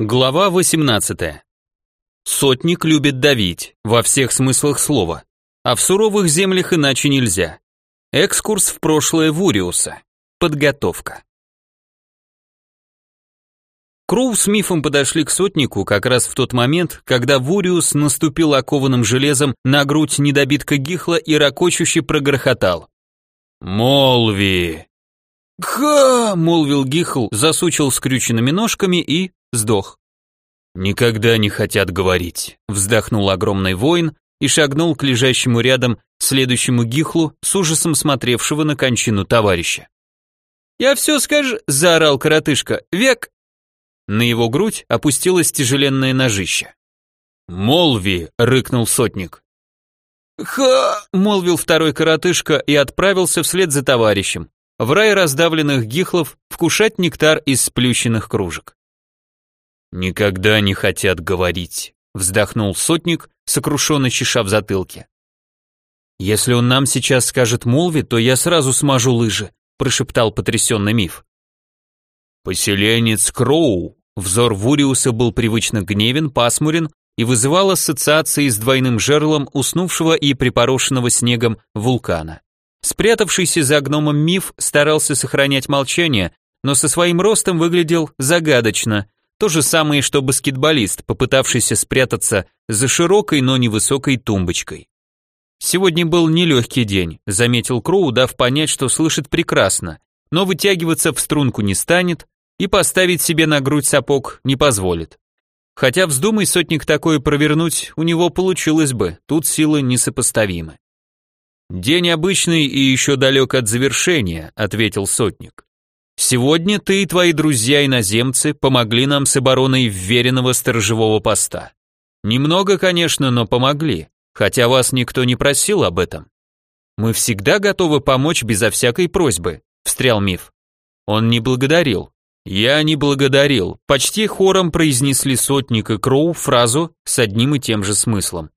Глава 18. Сотник любит давить, во всех смыслах слова. А в суровых землях иначе нельзя. Экскурс в прошлое Вуриуса. Подготовка. Кроу с Мифом подошли к сотнику как раз в тот момент, когда Вуриус наступил окованным железом на грудь недобитка Гихла и ракочуще прогрохотал. «Молви!» «Ха!» — молвил Гихл, засучил скрюченными ножками и сдох. «Никогда не хотят говорить», — вздохнул огромный воин и шагнул к лежащему рядом следующему гихлу, с ужасом смотревшего на кончину товарища. «Я все скажу», — заорал коротышка, — «век». На его грудь опустилось тяжеленное ножище. «Молви», — рыкнул сотник. «Ха!» — молвил второй коротышка и отправился вслед за товарищем, в рай раздавленных гихлов, вкушать нектар из сплющенных кружек. «Никогда не хотят говорить», — вздохнул сотник, сокрушенно чеша в затылке. «Если он нам сейчас скажет молви, то я сразу смажу лыжи», — прошептал потрясенный миф. «Поселенец Кроу», взор Вуриуса был привычно гневен, пасмурен и вызывал ассоциации с двойным жерлом уснувшего и припорошенного снегом вулкана. Спрятавшийся за гномом миф старался сохранять молчание, но со своим ростом выглядел загадочно, то же самое, что баскетболист, попытавшийся спрятаться за широкой, но невысокой тумбочкой. Сегодня был нелегкий день, заметил Кроу, дав понять, что слышит прекрасно, но вытягиваться в струнку не станет и поставить себе на грудь сапог не позволит. Хотя вздумай сотник такое провернуть, у него получилось бы, тут силы несопоставимы. «День обычный и еще далек от завершения», — ответил сотник. Сегодня ты и твои друзья-иноземцы помогли нам с обороной вверенного сторожевого поста. Немного, конечно, но помогли, хотя вас никто не просил об этом. Мы всегда готовы помочь безо всякой просьбы, встрял миф. Он не благодарил. Я не благодарил. Почти хором произнесли сотник и Кроу фразу с одним и тем же смыслом.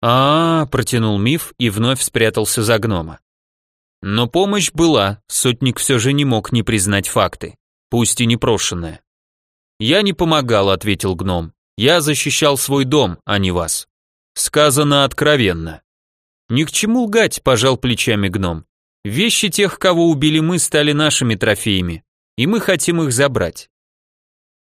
А, -а, -а протянул миф и вновь спрятался за гнома. Но помощь была, сотник все же не мог не признать факты, пусть и непрошенные. «Я не помогал», — ответил гном. «Я защищал свой дом, а не вас». Сказано откровенно. «Ни к чему лгать», — пожал плечами гном. «Вещи тех, кого убили мы, стали нашими трофеями, и мы хотим их забрать».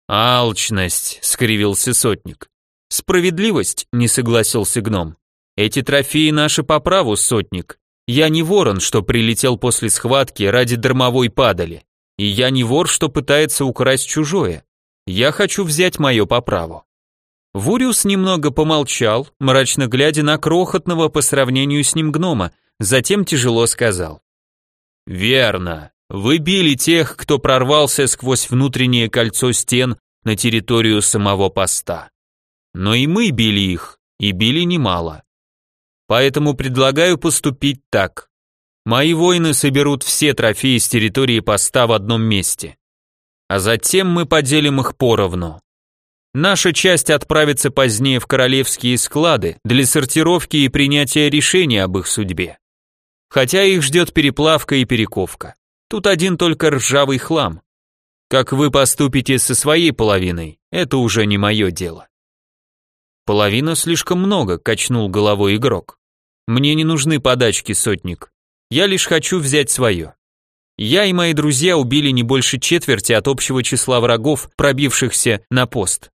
«Алчность», — скривился сотник. «Справедливость», — не согласился гном. «Эти трофеи наши по праву, сотник, я не ворон, что прилетел после схватки ради дармовой падали. И я не вор, что пытается украсть чужое. Я хочу взять мое по праву. Вуриус немного помолчал, мрачно глядя на крохотного по сравнению с ним гнома, затем тяжело сказал. «Верно. Вы били тех, кто прорвался сквозь внутреннее кольцо стен на территорию самого поста. Но и мы били их, и били немало. Поэтому предлагаю поступить так. Мои воины соберут все трофеи с территории поста в одном месте. А затем мы поделим их поровну. Наша часть отправится позднее в королевские склады для сортировки и принятия решения об их судьбе. Хотя их ждет переплавка и перековка. Тут один только ржавый хлам. Как вы поступите со своей половиной, это уже не мое дело. Половина слишком много, качнул головой игрок. Мне не нужны подачки, сотник. Я лишь хочу взять свое. Я и мои друзья убили не больше четверти от общего числа врагов, пробившихся на пост.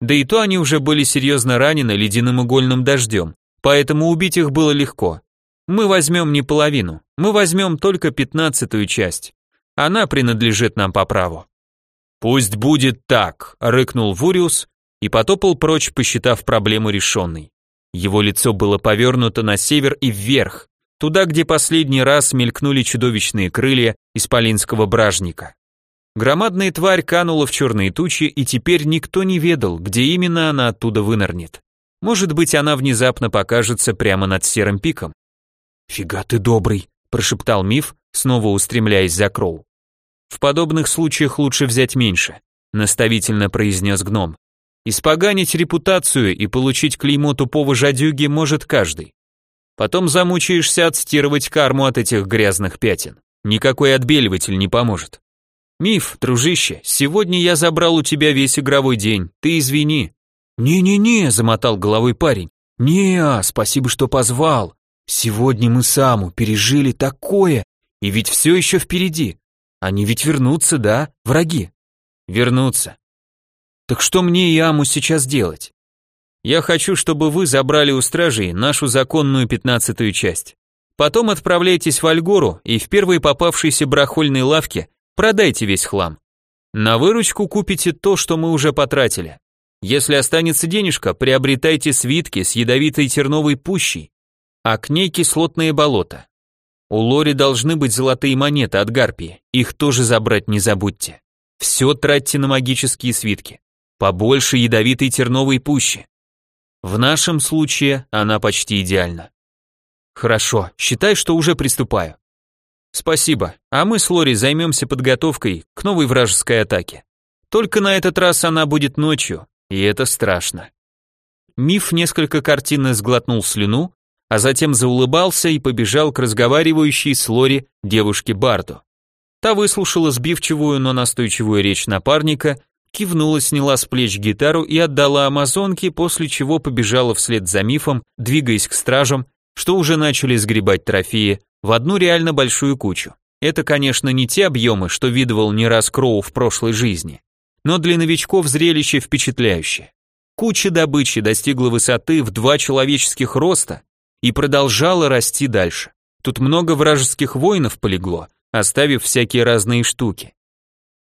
Да и то они уже были серьезно ранены ледяным игольным дождем, поэтому убить их было легко. Мы возьмем не половину, мы возьмем только пятнадцатую часть. Она принадлежит нам по праву. Пусть будет так, рыкнул Вуриус и потопал прочь, посчитав проблему решенной. Его лицо было повернуто на север и вверх, туда, где последний раз мелькнули чудовищные крылья исполинского бражника. Громадная тварь канула в черные тучи, и теперь никто не ведал, где именно она оттуда вынырнет. Может быть, она внезапно покажется прямо над серым пиком. «Фига ты добрый», – прошептал миф, снова устремляясь за Кроу. «В подобных случаях лучше взять меньше», – наставительно произнес гном. Испоганить репутацию и получить клеймо тупого жадюги может каждый. Потом замучаешься отстирывать карму от этих грязных пятен. Никакой отбеливатель не поможет. Миф, дружище, сегодня я забрал у тебя весь игровой день, ты извини. Не-не-не, замотал головой парень. Не, спасибо, что позвал. Сегодня мы саму пережили такое, и ведь все еще впереди. Они ведь вернутся, да, враги? Вернутся. Так что мне и Аму сейчас делать? Я хочу, чтобы вы забрали у стражей нашу законную пятнадцатую часть. Потом отправляйтесь в Альгору и в первой попавшейся барахольной лавке продайте весь хлам. На выручку купите то, что мы уже потратили. Если останется денежка, приобретайте свитки с ядовитой терновой пущей, а к ней кислотные болота. У Лори должны быть золотые монеты от Гарпии, их тоже забрать не забудьте. Все тратьте на магические свитки. Побольше ядовитой терновой пущи. В нашем случае она почти идеальна. Хорошо, считай, что уже приступаю. Спасибо, а мы с Лори займемся подготовкой к новой вражеской атаке. Только на этот раз она будет ночью, и это страшно. Миф несколько картинно сглотнул слюну, а затем заулыбался и побежал к разговаривающей с Лори девушке Барду. Та выслушала сбивчивую, но настойчивую речь напарника, кивнула, сняла с плеч гитару и отдала амазонке, после чего побежала вслед за мифом, двигаясь к стражам, что уже начали сгребать трофеи в одну реально большую кучу. Это, конечно, не те объемы, что видывал не раз Кроу в прошлой жизни, но для новичков зрелище впечатляющее. Куча добычи достигла высоты в два человеческих роста и продолжала расти дальше. Тут много вражеских воинов полегло, оставив всякие разные штуки.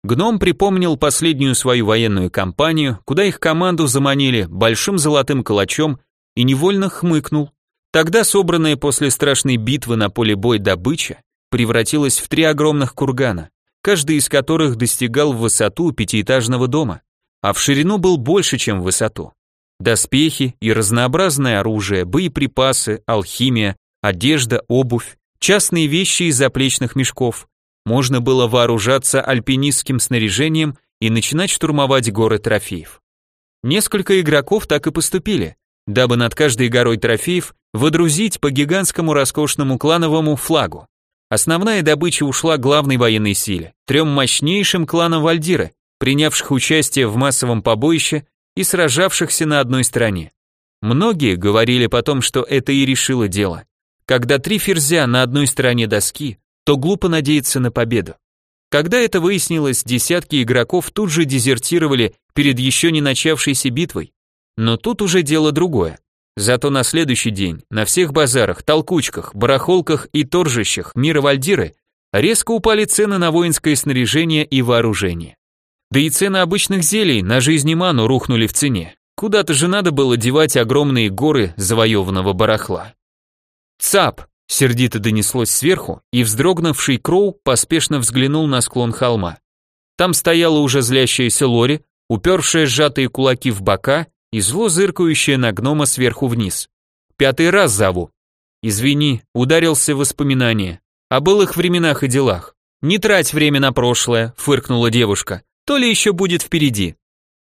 Гном припомнил последнюю свою военную кампанию, куда их команду заманили большим золотым калачом и невольно хмыкнул. Тогда собранная после страшной битвы на поле боя добыча превратилась в три огромных кургана, каждый из которых достигал в высоту пятиэтажного дома, а в ширину был больше, чем в высоту. Доспехи и разнообразное оружие, боеприпасы, алхимия, одежда, обувь, частные вещи из заплечных мешков. Можно было вооружаться альпинистским снаряжением и начинать штурмовать горы трофеев. Несколько игроков так и поступили, дабы над каждой горой трофеев водрузить по гигантскому роскошному клановому флагу. Основная добыча ушла главной военной силе, трем мощнейшим кланам Вальдиры, принявших участие в массовом побоище и сражавшихся на одной стороне. Многие говорили потом, что это и решило дело. Когда три ферзя на одной стороне доски, то глупо надеяться на победу. Когда это выяснилось, десятки игроков тут же дезертировали перед еще не начавшейся битвой, но тут уже дело другое. Зато на следующий день на всех базарах, толкучках, барахолках и торжищах мира Вальдиры резко упали цены на воинское снаряжение и вооружение. Да и цены обычных зелий на жизнь и ману рухнули в цене. Куда-то же надо было девать огромные горы завоеванного барахла. «Цап!» — сердито донеслось сверху, и вздрогнувший Кроу поспешно взглянул на склон холма. Там стояла уже злящаяся Лори, упершая сжатые кулаки в бока и зло зыркающее на гнома сверху вниз. Пятый раз зову. Извини, ударился в воспоминания. О былых временах и делах. Не трать время на прошлое, фыркнула девушка. То ли еще будет впереди.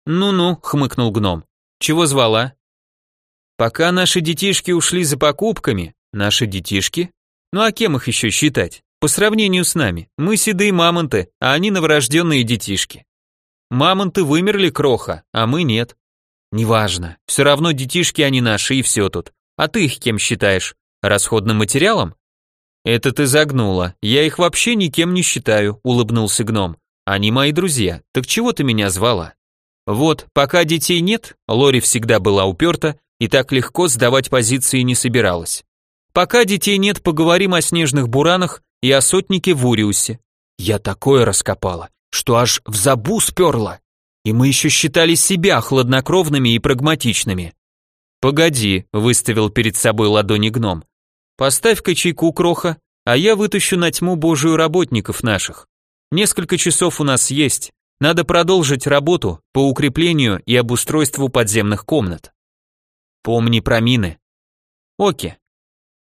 Ну-ну, хмыкнул гном. Чего звала? Пока наши детишки ушли за покупками, наши детишки? Ну а кем их еще считать? По сравнению с нами, мы седые мамонты, а они новорожденные детишки. Мамонты вымерли, кроха, а мы нет. Неважно, все равно детишки они наши и все тут. А ты их кем считаешь? Расходным материалом? Это ты загнула. Я их вообще никем не считаю, улыбнулся гном. Они мои друзья. Так чего ты меня звала? Вот, пока детей нет, Лори всегда была уперта и так легко сдавать позиции не собиралась. Пока детей нет, поговорим о снежных буранах и о сотнике в Уриусе. Я такое раскопала, что аж в забу сперла. И мы еще считали себя хладнокровными и прагматичными. Погоди, выставил перед собой ладони гном. Поставь-ка чайку, кроха, а я вытащу на тьму божию работников наших. Несколько часов у нас есть. Надо продолжить работу по укреплению и обустройству подземных комнат. Помни про мины. Оке.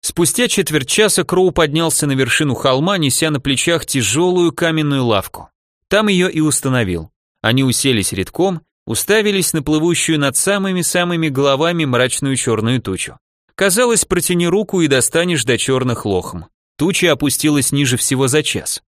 Спустя четверть часа Кроу поднялся на вершину холма, неся на плечах тяжелую каменную лавку. Там ее и установил. Они уселись редком, уставились на плывущую над самыми-самыми головами мрачную черную тучу. Казалось, протяни руку и достанешь до черных лохм. Туча опустилась ниже всего за час.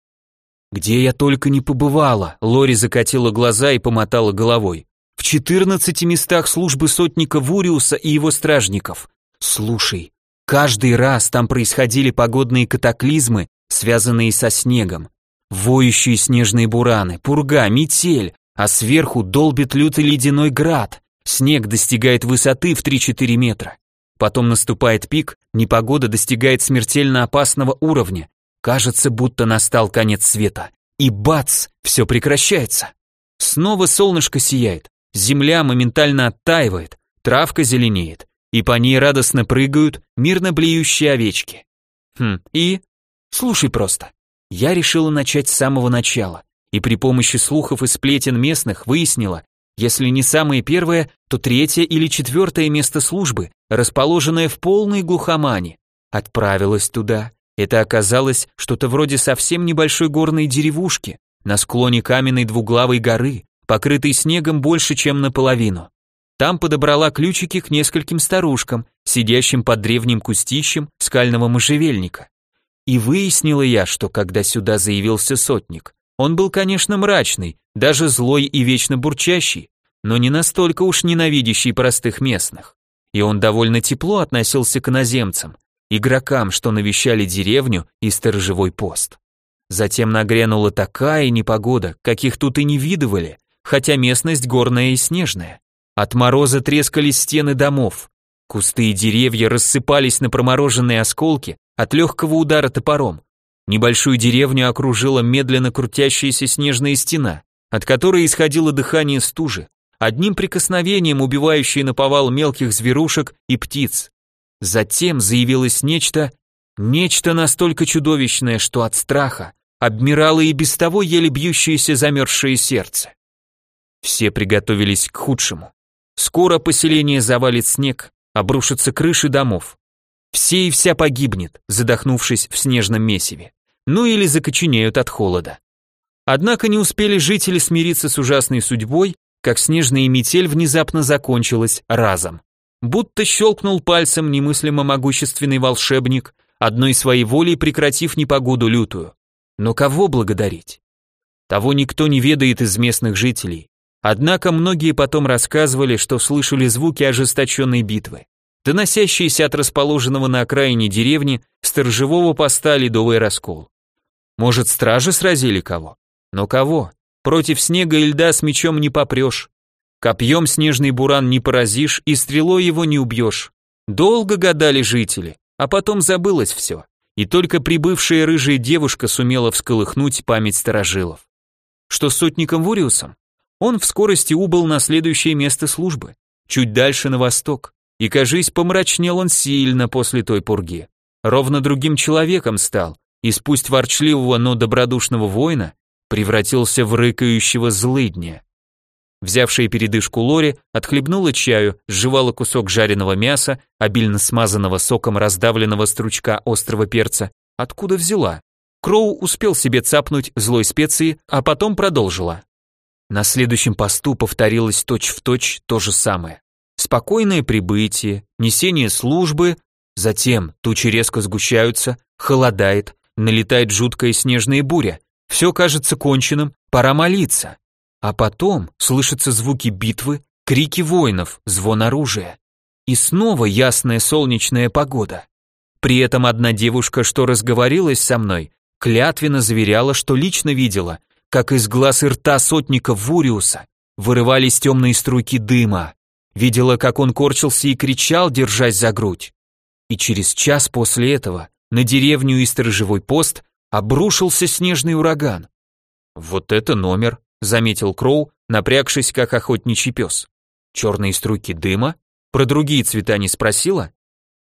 Где я только не побывала, Лори закатила глаза и помотала головой. В 14 местах службы сотника Вуриуса и его стражников. Слушай, каждый раз там происходили погодные катаклизмы, связанные со снегом. Воющие снежные бураны, пурга, метель, а сверху долбит лютый ледяной град. Снег достигает высоты в 3-4 метра. Потом наступает пик, непогода достигает смертельно опасного уровня. Кажется, будто настал конец света. И бац, все прекращается. Снова солнышко сияет, земля моментально оттаивает, травка зеленеет, и по ней радостно прыгают мирно блеющие овечки. Хм, и... Слушай просто. Я решила начать с самого начала, и при помощи слухов и сплетен местных выяснила, если не самое первое, то третье или четвертое место службы, расположенное в полной глухомане. Отправилась туда. Это оказалось что-то вроде совсем небольшой горной деревушки на склоне каменной двуглавой горы, покрытой снегом больше, чем наполовину. Там подобрала ключики к нескольким старушкам, сидящим под древним кустищем скального можжевельника. И выяснила я, что когда сюда заявился сотник, он был, конечно, мрачный, даже злой и вечно бурчащий, но не настолько уж ненавидящий простых местных. И он довольно тепло относился к иноземцам, игрокам, что навещали деревню и сторожевой пост. Затем нагрянула такая непогода, каких тут и не видывали, хотя местность горная и снежная. От мороза трескались стены домов, кусты и деревья рассыпались на промороженные осколки от легкого удара топором, Небольшую деревню окружила медленно крутящаяся снежная стена, от которой исходило дыхание стужи, одним прикосновением убивающей наповал мелких зверушек и птиц. Затем заявилось нечто, нечто настолько чудовищное, что от страха обмирало и без того еле бьющееся замерзшее сердце. Все приготовились к худшему. Скоро поселение завалит снег, обрушатся крыши домов. Все и вся погибнет, задохнувшись в снежном месиве ну или закоченеют от холода. Однако не успели жители смириться с ужасной судьбой, как снежная метель внезапно закончилась разом. Будто щелкнул пальцем немыслимо могущественный волшебник, одной своей волей прекратив непогоду лютую. Но кого благодарить? Того никто не ведает из местных жителей. Однако многие потом рассказывали, что слышали звуки ожесточенной битвы, доносящиеся от расположенного на окраине деревни сторожевого поста ледовый раскол. Может, стражи сразили кого? Но кого? Против снега и льда с мечом не попрешь. Копьем снежный буран не поразишь и стрелой его не убьешь. Долго гадали жители, а потом забылось все. И только прибывшая рыжая девушка сумела всколыхнуть память старожилов. Что с сотником Вуриусом? Он в скорости убыл на следующее место службы, чуть дальше на восток, и, кажись, помрачнел он сильно после той пурги. Ровно другим человеком стал, из пусть ворчливого, но добродушного воина превратился в рыкающего злыдня. Взявшая передышку Лори отхлебнула чаю, сживала кусок жареного мяса, обильно смазанного соком раздавленного стручка острого перца. Откуда взяла? Кроу успел себе цапнуть злой специи, а потом продолжила. На следующем посту повторилось точь-в-точь точь то же самое. Спокойное прибытие, несение службы, затем тучи резко сгущаются, холодает, налетает жуткая снежная буря. Все кажется конченным, пора молиться. А потом слышатся звуки битвы, крики воинов, звон оружия. И снова ясная солнечная погода. При этом одна девушка, что разговорилась со мной, клятвенно заверяла, что лично видела, как из глаз и рта сотника Вуриуса вырывались темные струйки дыма. Видела, как он корчился и кричал, держась за грудь. И через час после этого на деревню и сторожевой пост обрушился снежный ураган. «Вот это номер», — заметил Кроу, напрягшись, как охотничий пес. «Черные струйки дыма? Про другие цвета не спросила?»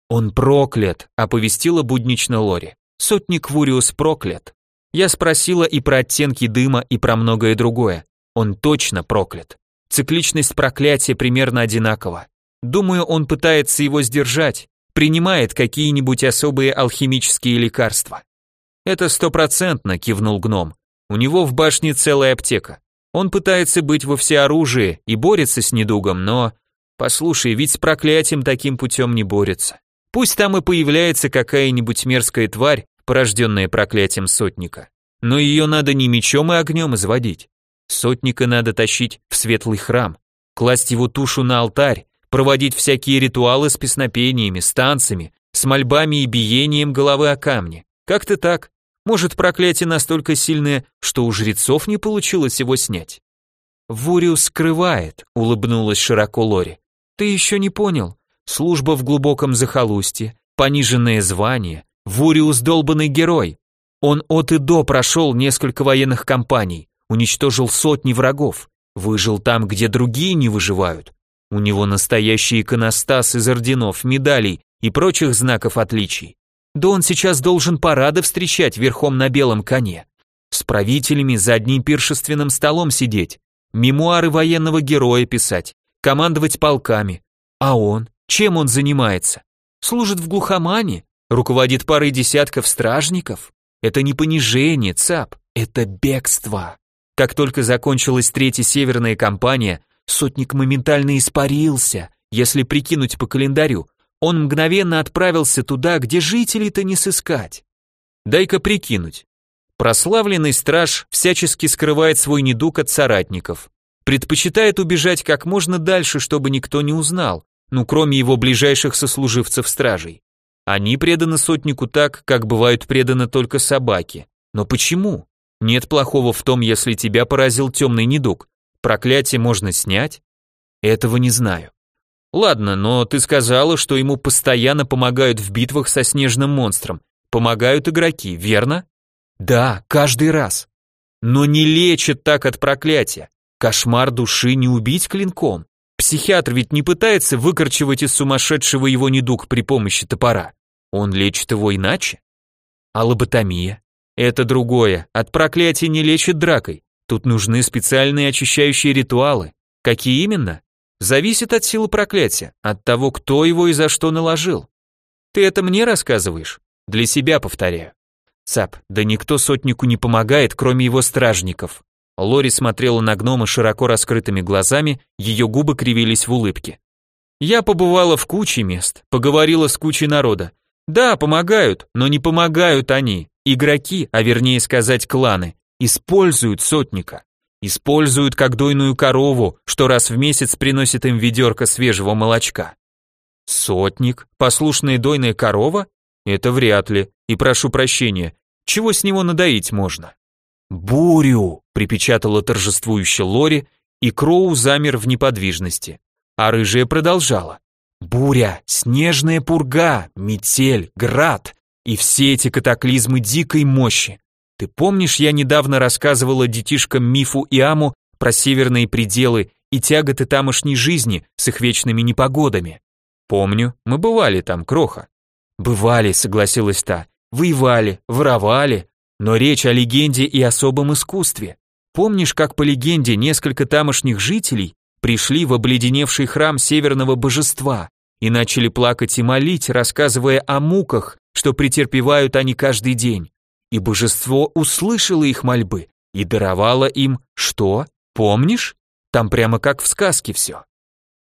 «Он проклят», — оповестила буднично Лори. «Сотник Вуриус проклят». Я спросила и про оттенки дыма, и про многое другое. Он точно проклят. Цикличность проклятия примерно одинакова. Думаю, он пытается его сдержать, принимает какие-нибудь особые алхимические лекарства. Это стопроцентно, кивнул гном. У него в башне целая аптека. Он пытается быть во всеоружии и борется с недугом, но... Послушай, ведь с проклятием таким путем не борется. Пусть там и появляется какая-нибудь мерзкая тварь, порожденная проклятием сотника. но ее надо не мечом и огнем изводить. Сотника надо тащить в светлый храм, класть его тушу на алтарь, проводить всякие ритуалы с песнопениями, с танцами, с мольбами и биением головы о камни. Как-то так. Может, проклятие настолько сильное, что у жрецов не получилось его снять. Вуриус скрывает, улыбнулась широко Лори. Ты еще не понял. Служба в глубоком захолустье, пониженное звание, Вуриус долбанный герой. Он от и до прошел несколько военных кампаний, уничтожил сотни врагов, выжил там, где другие не выживают. У него настоящий иконостас из орденов, медалей и прочих знаков отличий. Да он сейчас должен парады встречать верхом на белом коне. С правителями за одним пиршественным столом сидеть, мемуары военного героя писать, командовать полками. А он? Чем он занимается? Служит в глухомане? Руководит парой десятков стражников? Это не понижение, ЦАП, это бегство. Как только закончилась третья северная кампания, сотник моментально испарился, если прикинуть по календарю. Он мгновенно отправился туда, где жителей-то не сыскать. Дай-ка прикинуть. Прославленный страж всячески скрывает свой недуг от соратников. Предпочитает убежать как можно дальше, чтобы никто не узнал, ну кроме его ближайших сослуживцев стражей. Они преданы сотнику так, как бывают преданы только собаки. Но почему? Нет плохого в том, если тебя поразил темный недуг. Проклятие можно снять? Этого не знаю. Ладно, но ты сказала, что ему постоянно помогают в битвах со снежным монстром. Помогают игроки, верно? Да, каждый раз. Но не лечит так от проклятия. Кошмар души не убить клинком. Психиатр ведь не пытается выкорчевать из сумасшедшего его недуг при помощи топора. Он лечит его иначе. А лоботомия? Это другое. От проклятия не лечит дракой. Тут нужны специальные очищающие ритуалы. Какие именно? Зависит от силы проклятия, от того, кто его и за что наложил. Ты это мне рассказываешь? Для себя повторяю. Цап, да никто сотнику не помогает, кроме его стражников. Лори смотрела на гнома широко раскрытыми глазами, ее губы кривились в улыбке. Я побывала в куче мест, поговорила с кучей народа. Да, помогают, но не помогают они. Игроки, а вернее сказать кланы, используют сотника. Используют как дойную корову, что раз в месяц приносит им ведерко свежего молочка. Сотник? Послушная дойная корова? Это вряд ли. И прошу прощения, чего с него надоить можно? «Бурю!» — припечатала торжествующе Лори, и Кроу замер в неподвижности. А рыжая продолжала. «Буря, снежная пурга, метель, град и все эти катаклизмы дикой мощи. Ты помнишь, я недавно рассказывала детишкам Мифу и Аму про северные пределы и тяготы тамошней жизни с их вечными непогодами? Помню, мы бывали там, Кроха. Бывали, согласилась та, воевали, воровали, но речь о легенде и особом искусстве. Помнишь, как по легенде несколько тамошних жителей пришли в обледеневший храм северного божества и начали плакать и молить, рассказывая о муках, что претерпевают они каждый день. И божество услышало их мольбы и даровало им что? Помнишь? Там прямо как в сказке все.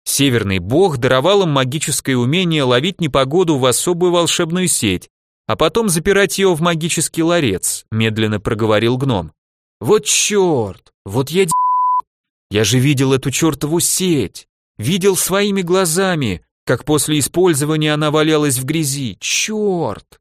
Северный бог даровал им магическое умение ловить непогоду в особую волшебную сеть, а потом запирать ее в магический ларец, медленно проговорил гном. Вот черт, вот я Я же видел эту чертову сеть, видел своими глазами, как после использования она валялась в грязи. Черт!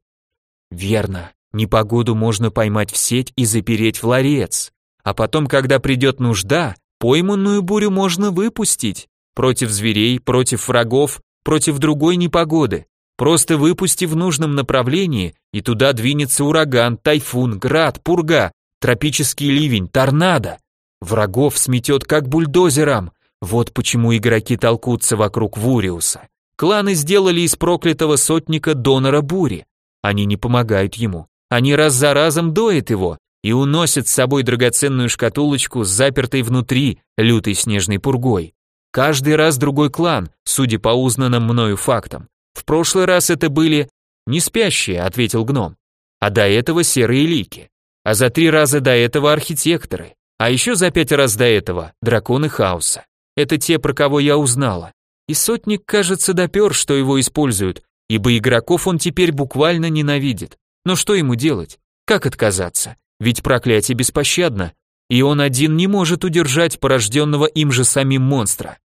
Верно, непогоду можно поймать в сеть и запереть в ларец, а потом, когда придет нужда, пойманную бурю можно выпустить. Против зверей, против врагов, против другой непогоды. Просто выпусти в нужном направлении, и туда двинется ураган, тайфун, град, пурга, тропический ливень, торнадо. Врагов сметет как бульдозером. Вот почему игроки толкутся вокруг Вуриуса. Кланы сделали из проклятого сотника донора бури. Они не помогают ему. Они раз за разом доят его и уносят с собой драгоценную шкатулочку с запертой внутри лютой снежной пургой. Каждый раз другой клан, судя по узнанным мною фактам. В прошлый раз это были не спящие, ответил гном, а до этого серые лики. А за три раза до этого архитекторы. А еще за пять раз до этого драконы хаоса. Это те, про кого я узнала. И сотник, кажется, допер, что его используют, ибо игроков он теперь буквально ненавидит. Но что ему делать? Как отказаться? ведь проклятие беспощадно, и он один не может удержать порожденного им же самим монстра.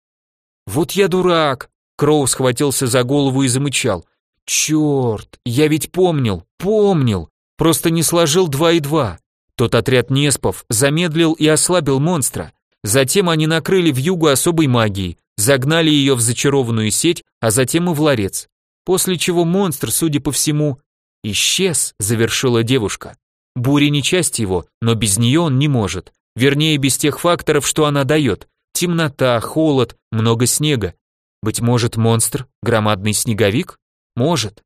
«Вот я дурак!» Кроу схватился за голову и замычал. «Черт, я ведь помнил, помнил, просто не сложил два и два. Тот отряд Неспов замедлил и ослабил монстра. Затем они накрыли в югу особой магией, загнали ее в зачарованную сеть, а затем и в ларец. После чего монстр, судя по всему, исчез, завершила девушка. Буря не часть его, но без нее он не может. Вернее, без тех факторов, что она дает. Темнота, холод, много снега. Быть может, монстр, громадный снеговик? Может.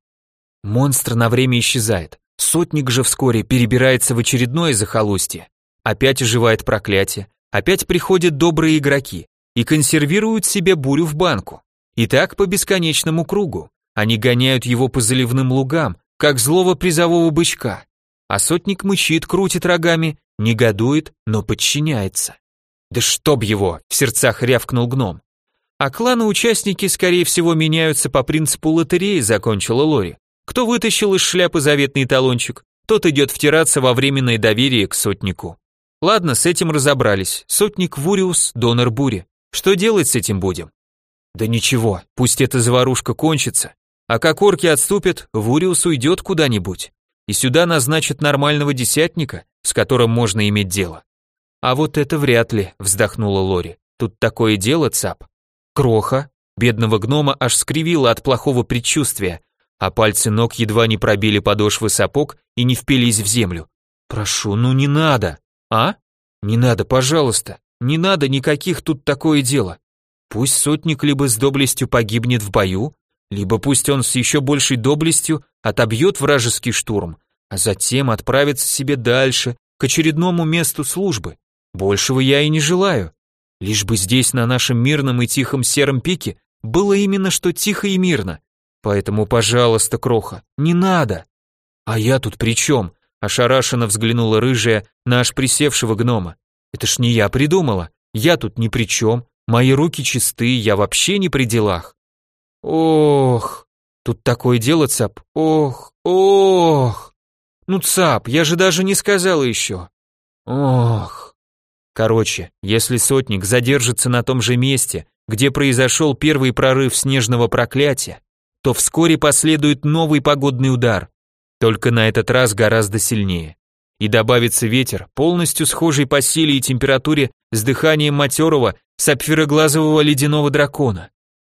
Монстр на время исчезает. Сотник же вскоре перебирается в очередное захолустье. Опять оживает проклятие, опять приходят добрые игроки и консервируют себе бурю в банку. И так по бесконечному кругу. Они гоняют его по заливным лугам, как злого призового бычка. А сотник мычит, крутит рогами, негодует, но подчиняется. «Да чтоб его!» — в сердцах рявкнул гном. «А кланы-участники, скорее всего, меняются по принципу лотереи», — закончила Лори. Кто вытащил из шляпы заветный талончик, тот идет втираться во временное доверие к сотнику. Ладно, с этим разобрались. Сотник Вуриус, донор бури. Что делать с этим будем? Да ничего, пусть эта заварушка кончится. А как орки отступят, Вуриус уйдет куда-нибудь. И сюда назначат нормального десятника, с которым можно иметь дело. А вот это вряд ли, вздохнула Лори. Тут такое дело, цап. Кроха, бедного гнома аж скривило от плохого предчувствия, а пальцы ног едва не пробили подошвы сапог и не впились в землю. «Прошу, ну не надо!» «А? Не надо, пожалуйста! Не надо никаких тут такое дело! Пусть сотник либо с доблестью погибнет в бою, либо пусть он с еще большей доблестью отобьет вражеский штурм, а затем отправится себе дальше, к очередному месту службы. Большего я и не желаю. Лишь бы здесь, на нашем мирном и тихом сером пике, было именно что тихо и мирно, Поэтому, пожалуйста, Кроха, не надо. А я тут при чем? Ошарашенно взглянула рыжая на аж присевшего гнома. Это ж не я придумала. Я тут ни при чем. Мои руки чисты, я вообще не при делах. Ох, тут такое дело, цап. Ох, ох. Ну, цап, я же даже не сказала еще. Ох. Короче, если сотник задержится на том же месте, где произошел первый прорыв снежного проклятия, то вскоре последует новый погодный удар, только на этот раз гораздо сильнее. И добавится ветер, полностью схожий по силе и температуре с дыханием матерого сапфироглазового ледяного дракона.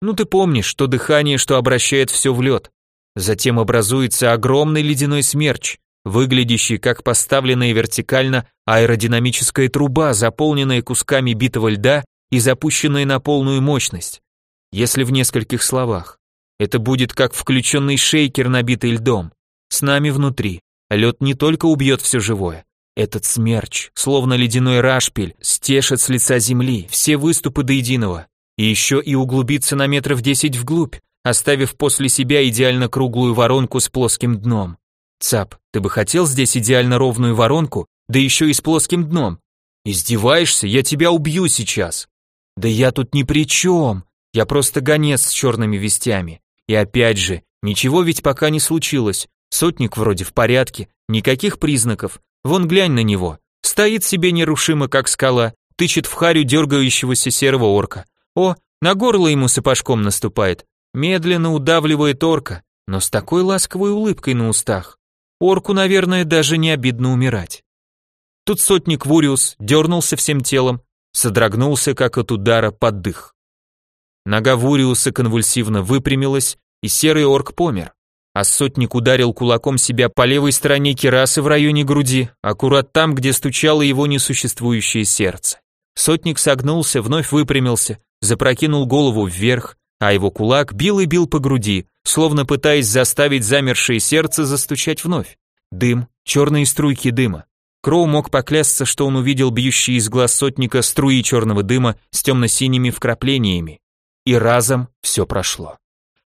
Ну ты помнишь, что дыхание, что обращает все в лед. Затем образуется огромный ледяной смерч, выглядящий как поставленная вертикально аэродинамическая труба, заполненная кусками битого льда и запущенная на полную мощность. Если в нескольких словах, это будет как включенный шейкер, набитый льдом. С нами внутри. Лед не только убьет все живое. Этот смерч, словно ледяной рашпиль, стешит с лица земли все выступы до единого. И еще и углубится на метров десять вглубь, оставив после себя идеально круглую воронку с плоским дном. Цап, ты бы хотел здесь идеально ровную воронку, да еще и с плоским дном? Издеваешься? Я тебя убью сейчас. Да я тут ни при чем. Я просто гонец с черными вестями. И опять же, ничего ведь пока не случилось. Сотник вроде в порядке, никаких признаков. Вон глянь на него. Стоит себе нерушимо, как скала, тычет в харю дергающегося серого орка. О, на горло ему сапожком наступает. Медленно удавливает орка, но с такой ласковой улыбкой на устах. Орку, наверное, даже не обидно умирать. Тут сотник Вуриус дернулся всем телом, содрогнулся, как от удара под дых. Нога Вуриуса конвульсивно выпрямилась, и серый орк помер. А сотник ударил кулаком себя по левой стороне кирасы в районе груди, аккурат там, где стучало его несуществующее сердце. Сотник согнулся, вновь выпрямился, запрокинул голову вверх, а его кулак бил и бил по груди, словно пытаясь заставить замершее сердце застучать вновь. Дым, черные струйки дыма. Кроу мог поклясться, что он увидел бьющие из глаз сотника струи черного дыма с темно-синими вкраплениями и разом все прошло.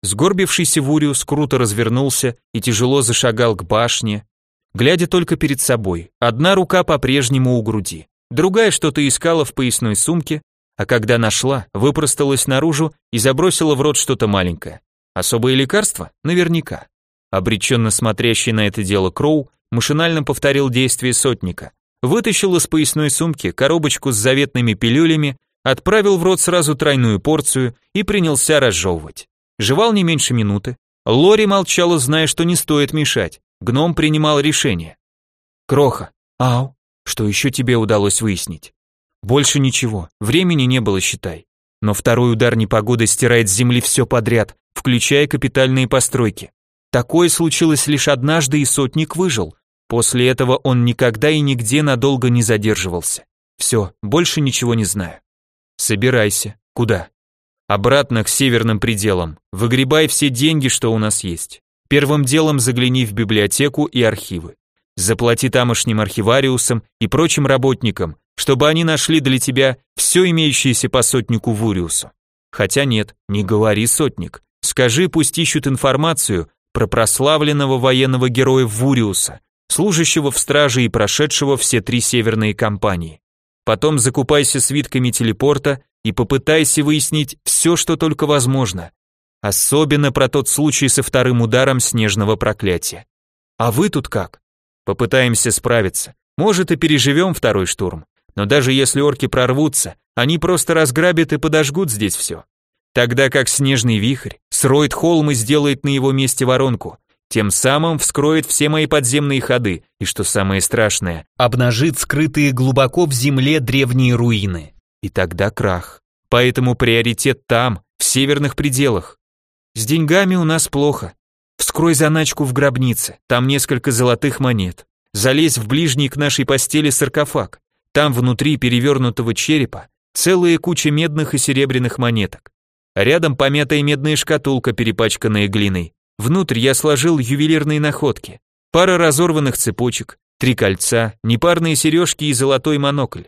Сгорбившийся Вуриус круто развернулся и тяжело зашагал к башне, глядя только перед собой. Одна рука по-прежнему у груди, другая что-то искала в поясной сумке, а когда нашла, выпросталась наружу и забросила в рот что-то маленькое. Особое лекарство? Наверняка. Обреченно смотрящий на это дело Кроу машинально повторил действие сотника. Вытащил из поясной сумки коробочку с заветными пилюлями, отправил в рот сразу тройную порцию и принялся разжевывать. Жевал не меньше минуты. Лори молчала, зная, что не стоит мешать. Гном принимал решение. Кроха. Ау. Что еще тебе удалось выяснить? Больше ничего. Времени не было, считай. Но второй удар непогоды стирает с земли все подряд, включая капитальные постройки. Такое случилось лишь однажды, и сотник выжил. После этого он никогда и нигде надолго не задерживался. Все, больше ничего не знаю. Собирайся. Куда? Обратно к северным пределам. Выгребай все деньги, что у нас есть. Первым делом загляни в библиотеку и архивы. Заплати тамошним архивариусам и прочим работникам, чтобы они нашли для тебя все имеющееся по сотнику Вуриусу. Хотя нет, не говори сотник. Скажи, пусть ищут информацию про прославленного военного героя Вуриуса, служащего в страже и прошедшего все три северные кампании. Потом закупайся свитками телепорта и попытайся выяснить все, что только возможно. Особенно про тот случай со вторым ударом снежного проклятия. А вы тут как? Попытаемся справиться. Может и переживем второй штурм. Но даже если орки прорвутся, они просто разграбят и подожгут здесь все. Тогда как снежный вихрь сроет холм и сделает на его месте воронку, тем самым вскроет все мои подземные ходы, и что самое страшное, обнажит скрытые глубоко в земле древние руины. И тогда крах. Поэтому приоритет там, в северных пределах. С деньгами у нас плохо. Вскрой заначку в гробнице, там несколько золотых монет. Залезь в ближний к нашей постели саркофаг. Там внутри перевернутого черепа целая куча медных и серебряных монеток. Рядом помятая медная шкатулка, перепачканная глиной. Внутрь я сложил ювелирные находки. Пара разорванных цепочек, три кольца, непарные сережки и золотой монокль.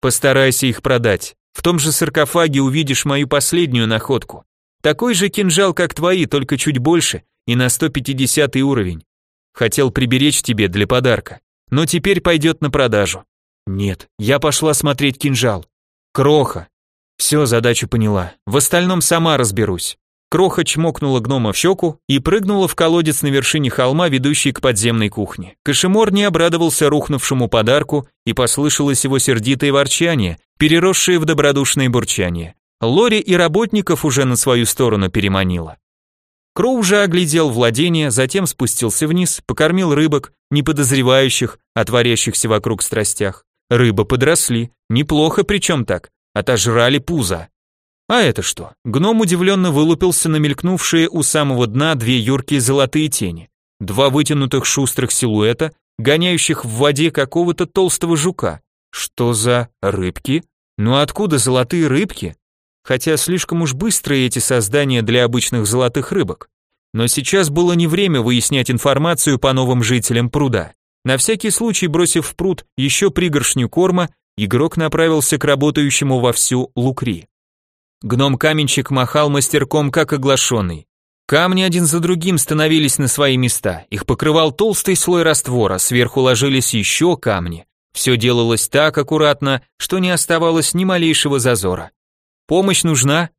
Постарайся их продать. В том же саркофаге увидишь мою последнюю находку. Такой же кинжал, как твои, только чуть больше и на 150 уровень. Хотел приберечь тебе для подарка, но теперь пойдет на продажу. Нет, я пошла смотреть кинжал. Кроха. Все, задачу поняла. В остальном сама разберусь. Кроха чмокнула гнома в щеку и прыгнула в колодец на вершине холма, ведущий к подземной кухне. Кашемор не обрадовался рухнувшему подарку, и послышалось его сердитое ворчание, переросшее в добродушное бурчание. Лори и работников уже на свою сторону переманила. Кроу уже оглядел владение, затем спустился вниз, покормил рыбок, не подозревающих о творящихся вокруг страстях. Рыбы подросли, неплохо причем так, отожрали пузо. А это что? Гном удивленно вылупился на мелькнувшие у самого дна две юркие золотые тени. Два вытянутых шустрых силуэта, гоняющих в воде какого-то толстого жука. Что за рыбки? Ну откуда золотые рыбки? Хотя слишком уж быстрые эти создания для обычных золотых рыбок. Но сейчас было не время выяснять информацию по новым жителям пруда. На всякий случай, бросив в пруд еще пригоршню корма, игрок направился к работающему вовсю лукри. Гном-каменщик махал мастерком, как оглашенный. Камни один за другим становились на свои места, их покрывал толстый слой раствора, сверху ложились еще камни. Все делалось так аккуратно, что не оставалось ни малейшего зазора. «Помощь нужна?»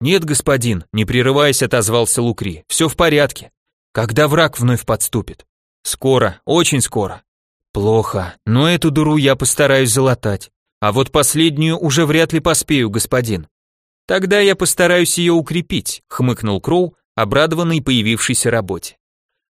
«Нет, господин», не прерываясь, отозвался Лукри. «Все в порядке. Когда враг вновь подступит?» Скоро, очень скоро. Плохо, но эту дуру я постараюсь залатать. А вот последнюю уже вряд ли поспею, господин. Тогда я постараюсь ее укрепить, хмыкнул Кроу, обрадованный появившейся работе.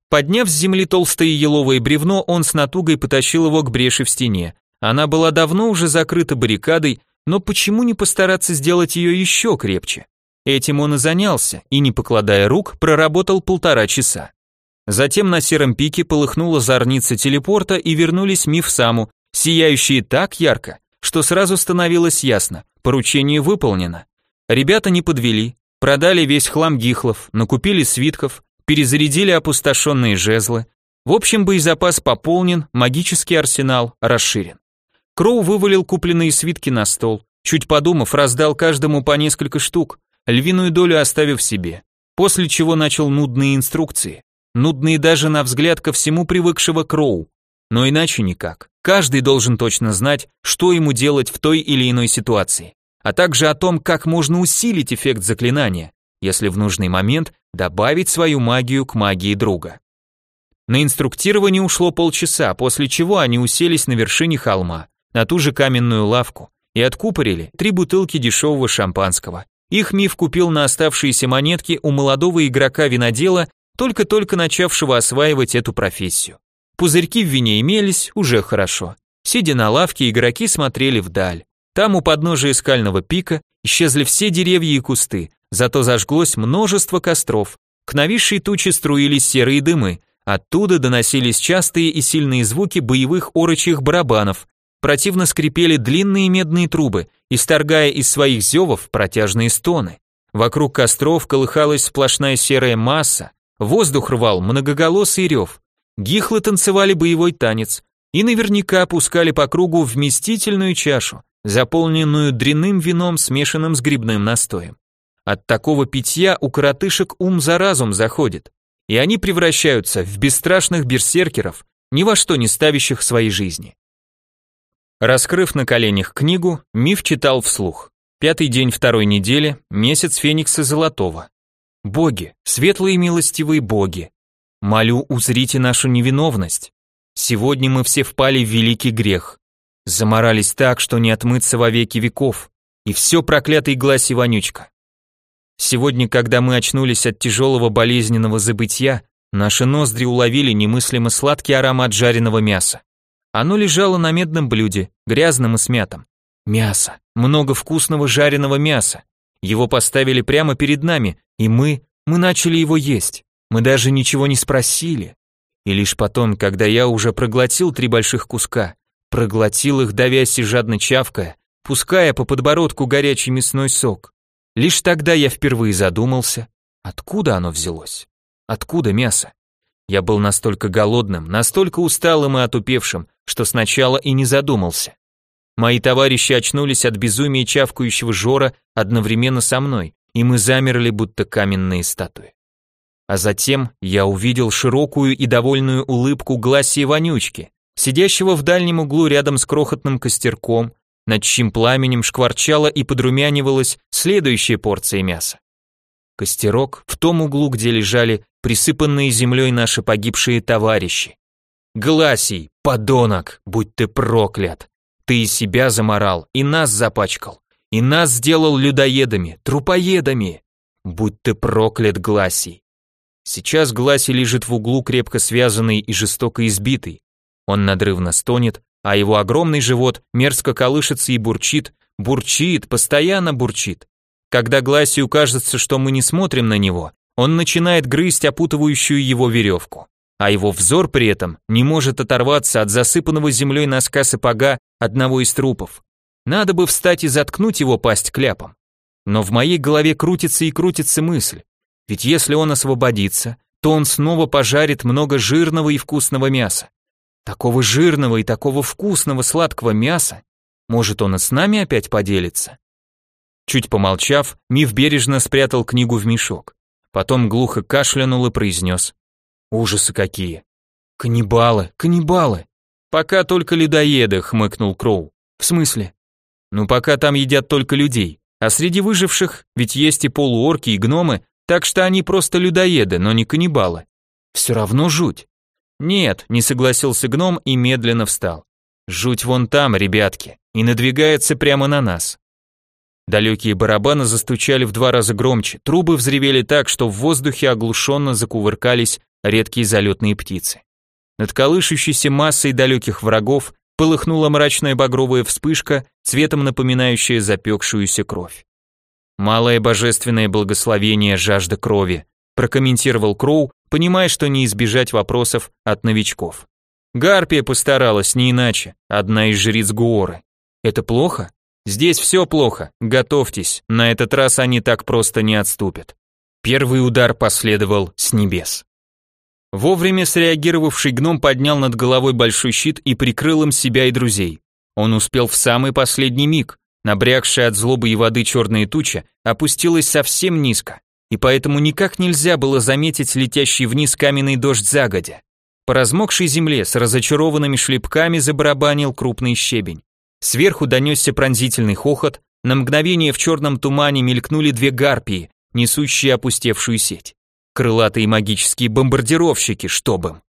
Подняв с земли толстое еловое бревно, он с натугой потащил его к бреши в стене. Она была давно уже закрыта баррикадой, но почему не постараться сделать ее еще крепче? Этим он и занялся, и, не покладая рук, проработал полтора часа. Затем на сером пике полыхнула зорница телепорта и вернулись Миф Саму, сияющие так ярко, что сразу становилось ясно, поручение выполнено. Ребята не подвели, продали весь хлам гихлов, накупили свитков, перезарядили опустошенные жезлы. В общем, боезапас пополнен, магический арсенал расширен. Кроу вывалил купленные свитки на стол, чуть подумав, раздал каждому по несколько штук, львиную долю оставив себе, после чего начал нудные инструкции нудные даже на взгляд ко всему привыкшего Кроу. Но иначе никак. Каждый должен точно знать, что ему делать в той или иной ситуации, а также о том, как можно усилить эффект заклинания, если в нужный момент добавить свою магию к магии друга. На инструктирование ушло полчаса, после чего они уселись на вершине холма, на ту же каменную лавку, и откупорили три бутылки дешевого шампанского. Их Миф купил на оставшиеся монетки у молодого игрока-винодела, только-только начавшего осваивать эту профессию. Пузырьки в вине имелись, уже хорошо. Сидя на лавке, игроки смотрели вдаль. Там у подножия скального пика исчезли все деревья и кусты, зато зажглось множество костров. К нависшей туче струились серые дымы, оттуда доносились частые и сильные звуки боевых орочьих барабанов, противно скрипели длинные медные трубы, исторгая из своих зевов протяжные стоны. Вокруг костров колыхалась сплошная серая масса, воздух рвал многоголосый рев. Гихлы танцевали боевой танец и наверняка опускали по кругу вместительную чашу, заполненную дрянным вином, смешанным с грибным настоем. От такого питья у коротышек ум за разум заходит, и они превращаются в бесстрашных берсеркеров, ни во что не ставящих своей жизни. Раскрыв на коленях книгу, Миф читал вслух. Пятый день второй недели, месяц Феникса Золотого. Боги, светлые милостивые боги, молю, узрите нашу невиновность. Сегодня мы все впали в великий грех. Заморались так, что не отмыться во веки веков. И все проклятый глаз и вонючка. Сегодня, когда мы очнулись от тяжелого болезненного забытья, наши ноздри уловили немыслимо сладкий аромат жареного мяса. Оно лежало на медном блюде, грязном и смятом. Мясо, много вкусного жареного мяса. Его поставили прямо перед нами, и мы, мы начали его есть. Мы даже ничего не спросили. И лишь потом, когда я уже проглотил три больших куска, проглотил их, давясь и жадно чавкая, пуская по подбородку горячий мясной сок, лишь тогда я впервые задумался, откуда оно взялось, откуда мясо. Я был настолько голодным, настолько усталым и отупевшим, что сначала и не задумался. Мои товарищи очнулись от безумия чавкающего жора одновременно со мной, и мы замерли, будто каменные статуи. А затем я увидел широкую и довольную улыбку Гласии Вонючки, сидящего в дальнем углу рядом с крохотным костерком, над чьим пламенем шкварчала и подрумянивалась следующая порция мяса. Костерок в том углу, где лежали присыпанные землей наши погибшие товарищи. Гласий, подонок, будь ты проклят. Ты и себя заморал, и нас запачкал, и нас сделал людоедами, трупоедами. Будь ты проклят, Гласий. Сейчас Гласий лежит в углу крепко связанный и жестоко избитый. Он надрывно стонет, а его огромный живот мерзко колышется и бурчит, бурчит, постоянно бурчит. Когда Гласию кажется, что мы не смотрим на него, он начинает грызть опутывающую его веревку, а его взор при этом не может оторваться от засыпанного землей носка сапога одного из трупов. Надо бы встать и заткнуть его пасть кляпом. Но в моей голове крутится и крутится мысль, ведь если он освободится, то он снова пожарит много жирного и вкусного мяса. Такого жирного и такого вкусного сладкого мяса, может он и с нами опять поделится? Чуть помолчав, Миф бережно спрятал книгу в мешок. Потом глухо кашлянул и произнес. Ужасы какие. Каннибалы, каннибалы. Пока только людоеды, хмыкнул Кроу. В смысле? Ну пока там едят только людей. А среди выживших ведь есть и полуорки, и гномы, так что они просто людоеды, но не каннибалы. Все равно жуть. Нет, не согласился гном и медленно встал. Жуть вон там, ребятки, и надвигается прямо на нас. Далекие барабаны застучали в два раза громче, трубы взревели так, что в воздухе оглушенно закувыркались редкие залетные птицы. Над колышущейся массой далеких врагов полыхнула мрачная багровая вспышка, цветом напоминающая запекшуюся кровь. «Малое божественное благословение жажда крови», прокомментировал Кроу, понимая, что не избежать вопросов от новичков. Гарпия постаралась не иначе, одна из жриц Гуоры. Это плохо? Здесь все плохо, готовьтесь, на этот раз они так просто не отступят. Первый удар последовал с небес. Вовремя среагировавший гном поднял над головой большой щит и прикрыл им себя и друзей. Он успел в самый последний миг, набрякшая от злобы и воды черная туча опустилась совсем низко, и поэтому никак нельзя было заметить летящий вниз каменный дождь загодя. По размокшей земле с разочарованными шлепками забарабанил крупный щебень. Сверху донесся пронзительный хохот, на мгновение в черном тумане мелькнули две гарпии, несущие опустевшую сеть. Крылатые магические бомбардировщики, чтобы им.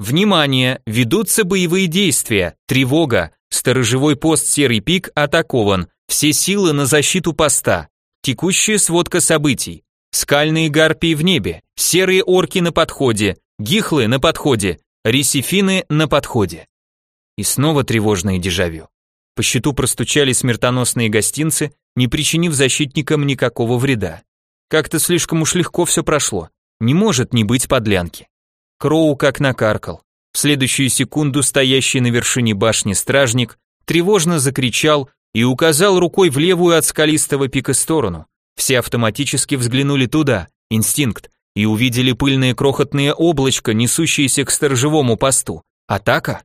Внимание! Ведутся боевые действия. Тревога. Сторожевой пост Серый Пик атакован. Все силы на защиту поста. Текущая сводка событий. Скальные гарпии в небе. Серые орки на подходе. Гихлы на подходе. Ресифины на подходе. И снова тревожное дежавю. По счету простучали смертоносные гостинцы, не причинив защитникам никакого вреда. Как-то слишком уж легко все прошло. Не может не быть подлянки. Кроу как накаркал. В следующую секунду стоящий на вершине башни стражник тревожно закричал и указал рукой в левую от скалистого пика сторону. Все автоматически взглянули туда, инстинкт, и увидели пыльное крохотное облачко, несущееся к сторожевому посту. Атака?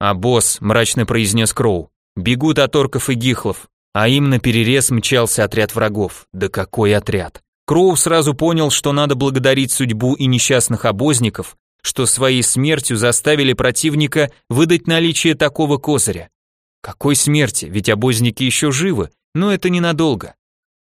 А босс, мрачно произнес Кроу, бегут от орков и гихлов, а им на перерез мчался отряд врагов. Да какой отряд! Кроу сразу понял, что надо благодарить судьбу и несчастных обозников, что своей смертью заставили противника выдать наличие такого козыря. Какой смерти, ведь обозники еще живы, но это ненадолго.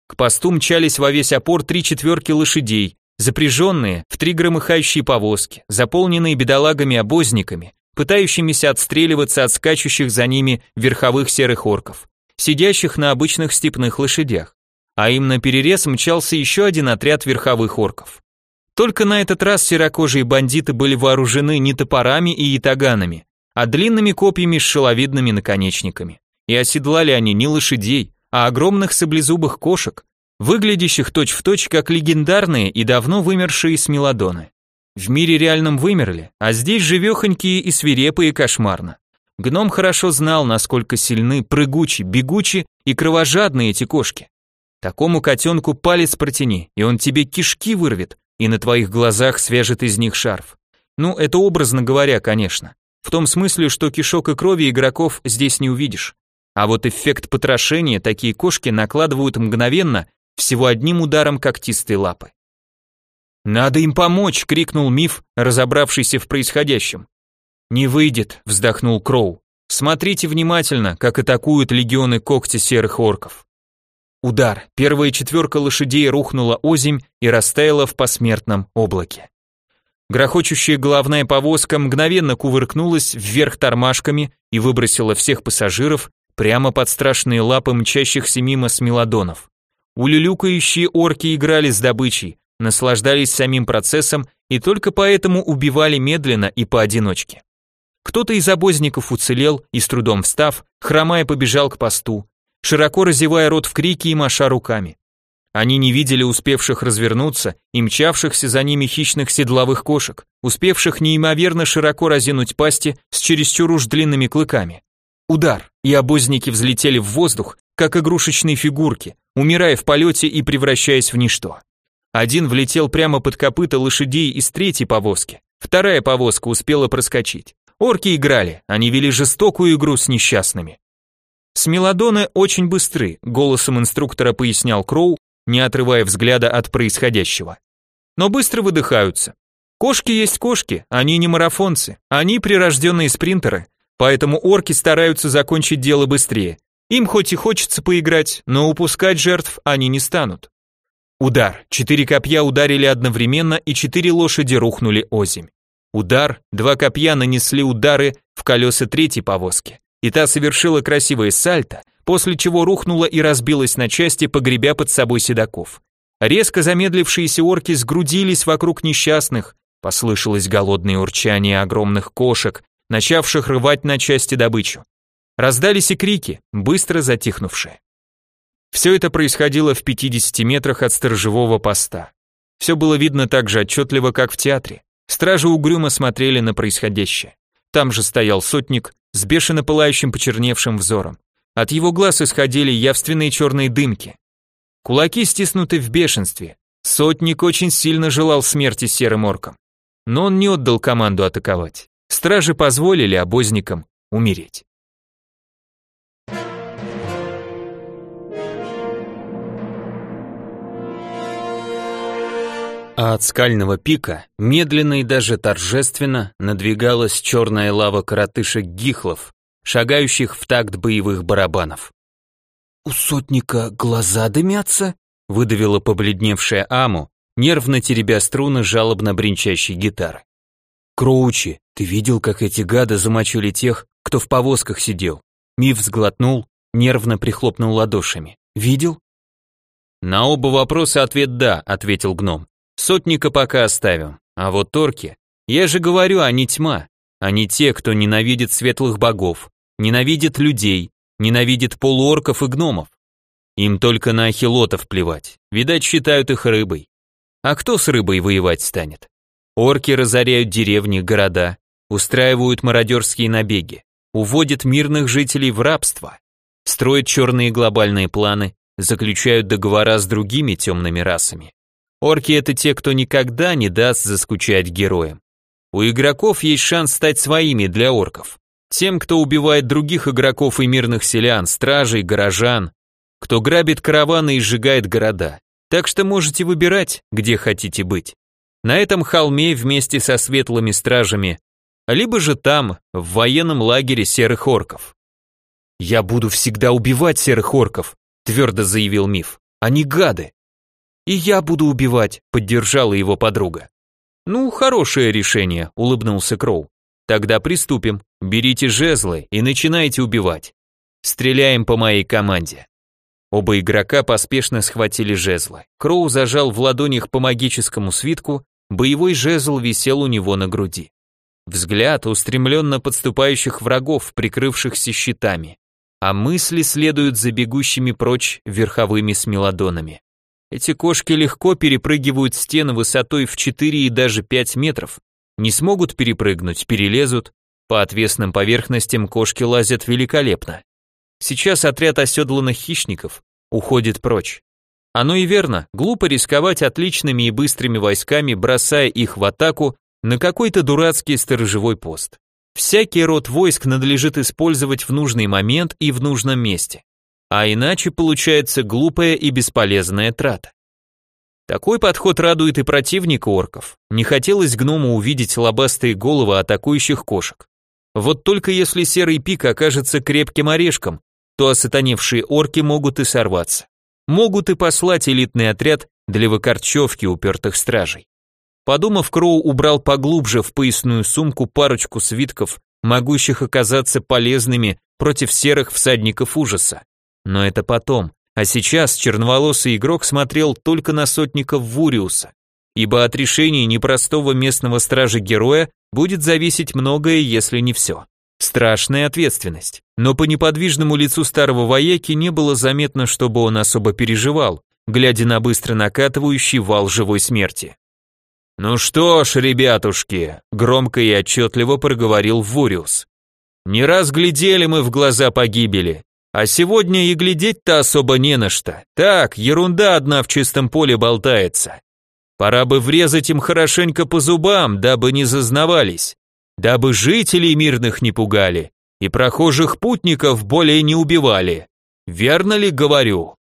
К посту мчались во весь опор три четверки лошадей, запряженные в три громыхающие повозки, заполненные бедолагами-обозниками, пытающимися отстреливаться от скачущих за ними верховых серых орков, сидящих на обычных степных лошадях. А им на перерез мчался еще один отряд верховых орков. Только на этот раз серокожие бандиты были вооружены не топорами и ятаганами, а длинными копьями с шеловидными наконечниками. И оседлали они не лошадей, а огромных саблезубых кошек, выглядящих точь-в-точь как легендарные и давно вымершие смелодоны. В мире реальном вымерли, а здесь живехонькие и свирепые кошмарно. Гном хорошо знал, насколько сильны, прыгучи, бегучи и кровожадные эти кошки. Такому котенку палец протяни, и он тебе кишки вырвет, и на твоих глазах свяжет из них шарф. Ну, это образно говоря, конечно. В том смысле, что кишок и крови игроков здесь не увидишь. А вот эффект потрошения такие кошки накладывают мгновенно, всего одним ударом когтистой лапы. «Надо им помочь!» — крикнул Миф, разобравшийся в происходящем. «Не выйдет», — вздохнул Кроу. «Смотрите внимательно, как атакуют легионы когти серых орков». Удар. Первая четверка лошадей рухнула озимь и растаяла в посмертном облаке. Грохочущая головная повозка мгновенно кувыркнулась вверх тормашками и выбросила всех пассажиров прямо под страшные лапы мчащихся мимо смелодонов. Улюлюкающие орки играли с добычей, наслаждались самим процессом и только поэтому убивали медленно и поодиночке. Кто-то из обозников уцелел и с трудом встав, хромая побежал к посту, широко разевая рот в крике и маша руками. Они не видели успевших развернуться и мчавшихся за ними хищных седловых кошек, успевших неимоверно широко разинуть пасти с чересчур уж длинными клыками. Удар, и обозники взлетели в воздух, как игрушечные фигурки, умирая в полете и превращаясь в ничто. Один влетел прямо под копыта лошадей из третьей повозки, вторая повозка успела проскочить. Орки играли, они вели жестокую игру с несчастными. Смелодоны очень быстры, голосом инструктора пояснял Кроу, не отрывая взгляда от происходящего. Но быстро выдыхаются. Кошки есть кошки, они не марафонцы, они прирожденные спринтеры, Поэтому орки стараются закончить дело быстрее. Им хоть и хочется поиграть, но упускать жертв они не станут. Удар. Четыре копья ударили одновременно, и четыре лошади рухнули озимь. Удар. Два копья нанесли удары в колеса третьей повозки. И та совершила красивое сальто, после чего рухнула и разбилась на части, погребя под собой седаков. Резко замедлившиеся орки сгрудились вокруг несчастных, послышалось голодное урчание огромных кошек, начавших рвать на части добычу. Раздались и крики, быстро затихнувшие. Все это происходило в 50 метрах от сторожевого поста. Все было видно так же отчетливо, как в театре. Стражи угрюмо смотрели на происходящее. Там же стоял сотник с бешено пылающим почерневшим взором. От его глаз исходили явственные черные дымки. Кулаки стиснуты в бешенстве. Сотник очень сильно желал смерти серым оркам. Но он не отдал команду атаковать. Стражи позволили обозникам умереть. А от скального пика медленно и даже торжественно надвигалась черная лава коротышек-гихлов, шагающих в такт боевых барабанов. «У сотника глаза дымятся?» — выдавила побледневшая Аму, нервно теребя струны жалобно бренчащей гитары. Кроучи, ты видел, как эти гады замочили тех, кто в повозках сидел? Миф сглотнул, нервно прихлопнул ладошами. Видел? На оба вопроса ответ «да», ответил гном. Сотника пока оставим. А вот торки, я же говорю, они тьма. Они те, кто ненавидит светлых богов, ненавидит людей, ненавидит полуорков и гномов. Им только на ахилотов плевать. Видать, считают их рыбой. А кто с рыбой воевать станет? Орки разоряют деревни, города, устраивают мародерские набеги, уводят мирных жителей в рабство, строят черные глобальные планы, заключают договора с другими темными расами. Орки это те, кто никогда не даст заскучать героям. У игроков есть шанс стать своими для орков. Тем, кто убивает других игроков и мирных селян, стражей, горожан, кто грабит караваны и сжигает города. Так что можете выбирать, где хотите быть. На этом холме вместе со светлыми стражами, либо же там, в военном лагере серых орков. «Я буду всегда убивать серых орков», твердо заявил Миф. Они гады. И я буду убивать, поддержала его подруга. Ну, хорошее решение, улыбнулся Кроу. Тогда приступим. Берите жезлы и начинайте убивать. Стреляем по моей команде. Оба игрока поспешно схватили жезлы. Кроу зажал в ладонях по магическому свитку, боевой жезл висел у него на груди. Взгляд устремлен на подступающих врагов, прикрывшихся щитами а мысли следуют за бегущими прочь верховыми смелодонами. Эти кошки легко перепрыгивают стены высотой в 4 и даже 5 метров, не смогут перепрыгнуть, перелезут, по отвесным поверхностям кошки лазят великолепно. Сейчас отряд оседланных хищников уходит прочь. Оно и верно, глупо рисковать отличными и быстрыми войсками, бросая их в атаку на какой-то дурацкий сторожевой пост. Всякий род войск надлежит использовать в нужный момент и в нужном месте. А иначе получается глупая и бесполезная трата. Такой подход радует и противника орков. Не хотелось гному увидеть лобастые головы атакующих кошек. Вот только если серый пик окажется крепким орешком, то осатаневшие орки могут и сорваться. Могут и послать элитный отряд для выкорчевки упертых стражей. Подумав, Кроу убрал поглубже в поясную сумку парочку свитков, могущих оказаться полезными против серых всадников ужаса. Но это потом, а сейчас черноволосый игрок смотрел только на сотников Вуриуса, ибо от решения непростого местного стража-героя будет зависеть многое, если не все. Страшная ответственность. Но по неподвижному лицу старого вояки не было заметно, чтобы он особо переживал, глядя на быстро накатывающий вал живой смерти. «Ну что ж, ребятушки», — громко и отчетливо проговорил Вуриус. «Не раз глядели мы в глаза погибели, а сегодня и глядеть-то особо не на что. Так, ерунда одна в чистом поле болтается. Пора бы врезать им хорошенько по зубам, дабы не зазнавались, дабы жителей мирных не пугали и прохожих путников более не убивали. Верно ли говорю?»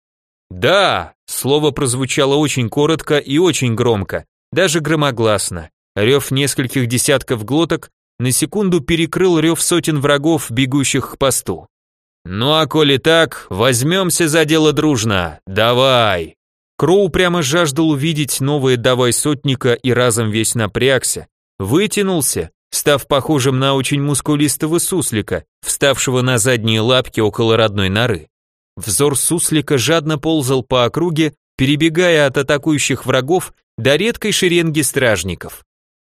«Да», слово прозвучало очень коротко и очень громко, даже громогласно. Рев нескольких десятков глоток на секунду перекрыл рев сотен врагов, бегущих к посту. «Ну а коли так, возьмемся за дело дружно, давай!» Кроу прямо жаждал увидеть новое «давай сотника» и разом весь напрягся, вытянулся, став похожим на очень мускулистого суслика, вставшего на задние лапки около родной норы. Взор суслика жадно ползал по округе, перебегая от атакующих врагов до редкой шеренги стражников.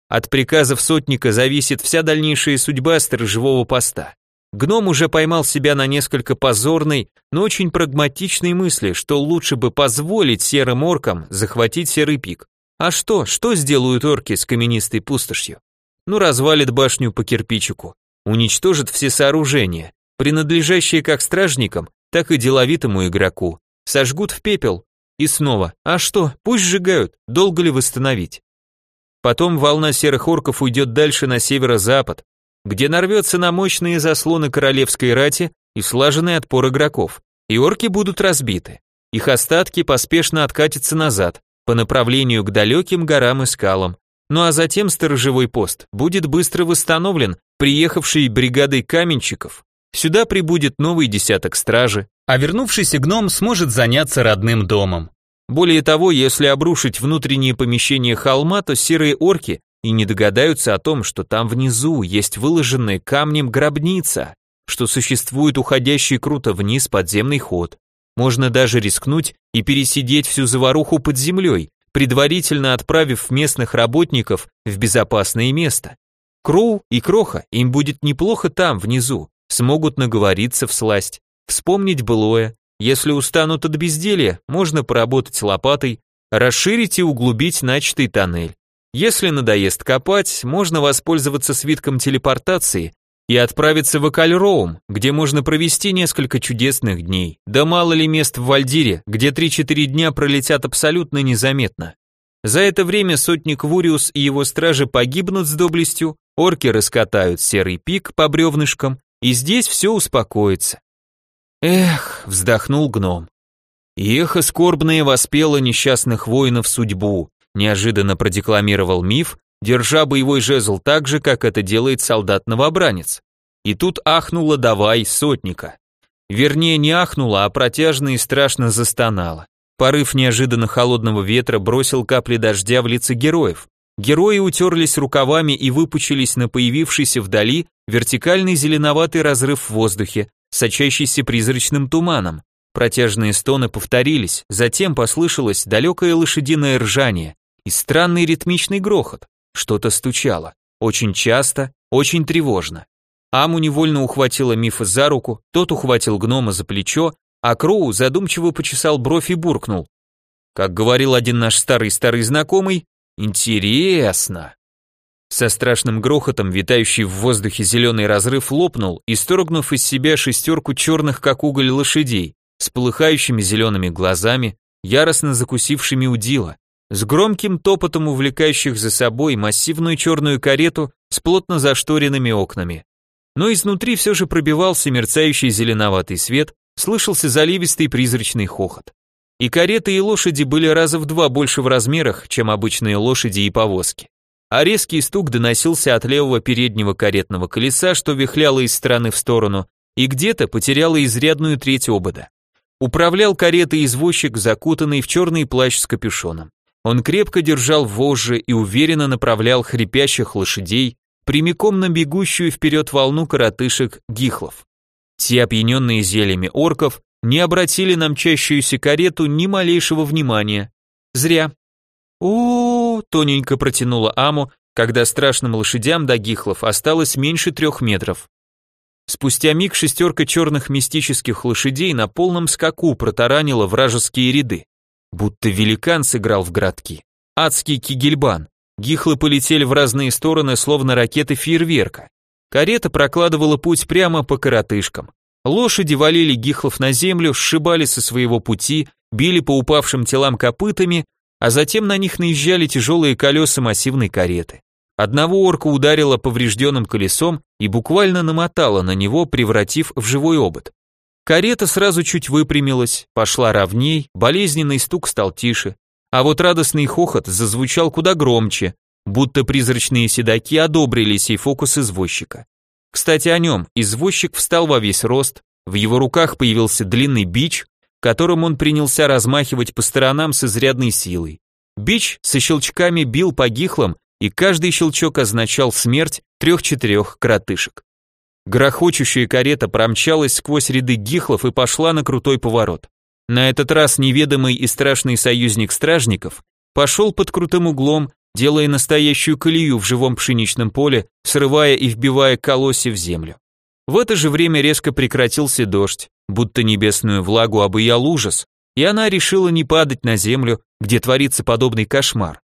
От приказов сотника зависит вся дальнейшая судьба сторожевого поста. Гном уже поймал себя на несколько позорной, но очень прагматичной мысли, что лучше бы позволить серым оркам захватить серый пик. А что, что сделают орки с каменистой пустошью? Ну, развалит башню по кирпичику, уничтожит все сооружения, принадлежащие как стражникам, так и деловитому игроку, сожгут в пепел, и снова, а что, пусть сжигают, долго ли восстановить? Потом волна серых орков уйдет дальше на северо-запад, где нарвется на мощные заслоны королевской рати и слаженный отпор игроков, и орки будут разбиты. Их остатки поспешно откатятся назад, по направлению к далеким горам и скалам. Ну а затем сторожевой пост будет быстро восстановлен приехавшей бригадой каменщиков. Сюда прибудет новый десяток стражи, а вернувшийся гном сможет заняться родным домом. Более того, если обрушить внутренние помещения холма, то серые орки и не догадаются о том, что там внизу есть выложенная камнем гробница, что существует уходящий круто вниз подземный ход. Можно даже рискнуть и пересидеть всю заваруху под землей, предварительно отправив местных работников в безопасное место. Кроу и Кроха им будет неплохо там, внизу, смогут наговориться в сласть, вспомнить былое. Если устанут от безделья, можно поработать лопатой, расширить и углубить начатый тоннель. Если надоест копать, можно воспользоваться свитком телепортации и отправиться в Экальроум, где можно провести несколько чудесных дней. Да мало ли мест в Вальдире, где 3-4 дня пролетят абсолютно незаметно. За это время сотник Вуриус и его стражи погибнут с доблестью, орки раскатают серый пик по бревнышкам, и здесь все успокоится. Эх, вздохнул гном. И эхо скорбное воспело несчастных воинов судьбу, неожиданно продекламировал миф, держа боевой жезл так же, как это делает солдат-новобранец. И тут ахнула давай сотника. Вернее, не ахнула, а протяжно и страшно застонала. Порыв неожиданно холодного ветра бросил капли дождя в лица героев. Герои утерлись рукавами и выпучились на появившийся вдали вертикальный зеленоватый разрыв в воздухе, сочащийся призрачным туманом. Протяжные стоны повторились, затем послышалось далекое лошадиное ржание и странный ритмичный грохот. Что-то стучало. Очень часто, очень тревожно. Аму невольно ухватила Мифа за руку, тот ухватил гнома за плечо, а Кроу задумчиво почесал бровь и буркнул. Как говорил один наш старый-старый знакомый, интересно. Со страшным грохотом, витающий в воздухе зеленый разрыв лопнул, исторгнув из себя шестерку черных, как уголь, лошадей, с полыхающими зелеными глазами, яростно закусившими удила с громким топотом увлекающих за собой массивную черную карету с плотно зашторенными окнами. Но изнутри все же пробивался мерцающий зеленоватый свет, слышался заливистый призрачный хохот. И кареты и лошади были раза в два больше в размерах, чем обычные лошади и повозки. А резкий стук доносился от левого переднего каретного колеса, что вихляло из стороны в сторону, и где-то потеряло изрядную треть обода. Управлял каретой извозчик, закутанный в черный плащ с капюшоном. Он крепко держал вожжи и уверенно направлял хрипящих лошадей прямиком на бегущую вперед волну коротышек гихлов. Те, опьяненные зельями орков, не обратили на мчащуюся карету ни малейшего внимания. Зря. О, тоненько протянула Аму, когда страшным лошадям до гихлов осталось меньше трех метров. Спустя миг шестерка черных мистических лошадей на полном скаку протаранила вражеские ряды. Будто великан сыграл в городки. Адский кигельбан. Гихлы полетели в разные стороны, словно ракеты фейерверка. Карета прокладывала путь прямо по коротышкам. Лошади валили гихлов на землю, сшибали со своего пути, били по упавшим телам копытами, а затем на них наезжали тяжелые колеса массивной кареты. Одного орка ударило поврежденным колесом и буквально намотало на него, превратив в живой обод. Карета сразу чуть выпрямилась, пошла ровней, болезненный стук стал тише, а вот радостный хохот зазвучал куда громче, будто призрачные седаки одобрили сей фокус извозчика. Кстати, о нем, извозчик встал во весь рост, в его руках появился длинный бич, которым он принялся размахивать по сторонам с изрядной силой. Бич со щелчками бил по гихлам, и каждый щелчок означал смерть трех-четырех кротышек. Грохочущая карета промчалась сквозь ряды гихлов и пошла на крутой поворот. На этот раз неведомый и страшный союзник стражников пошел под крутым углом, делая настоящую колею в живом пшеничном поле, срывая и вбивая колосья в землю. В это же время резко прекратился дождь, будто небесную влагу обуял ужас, и она решила не падать на землю, где творится подобный кошмар.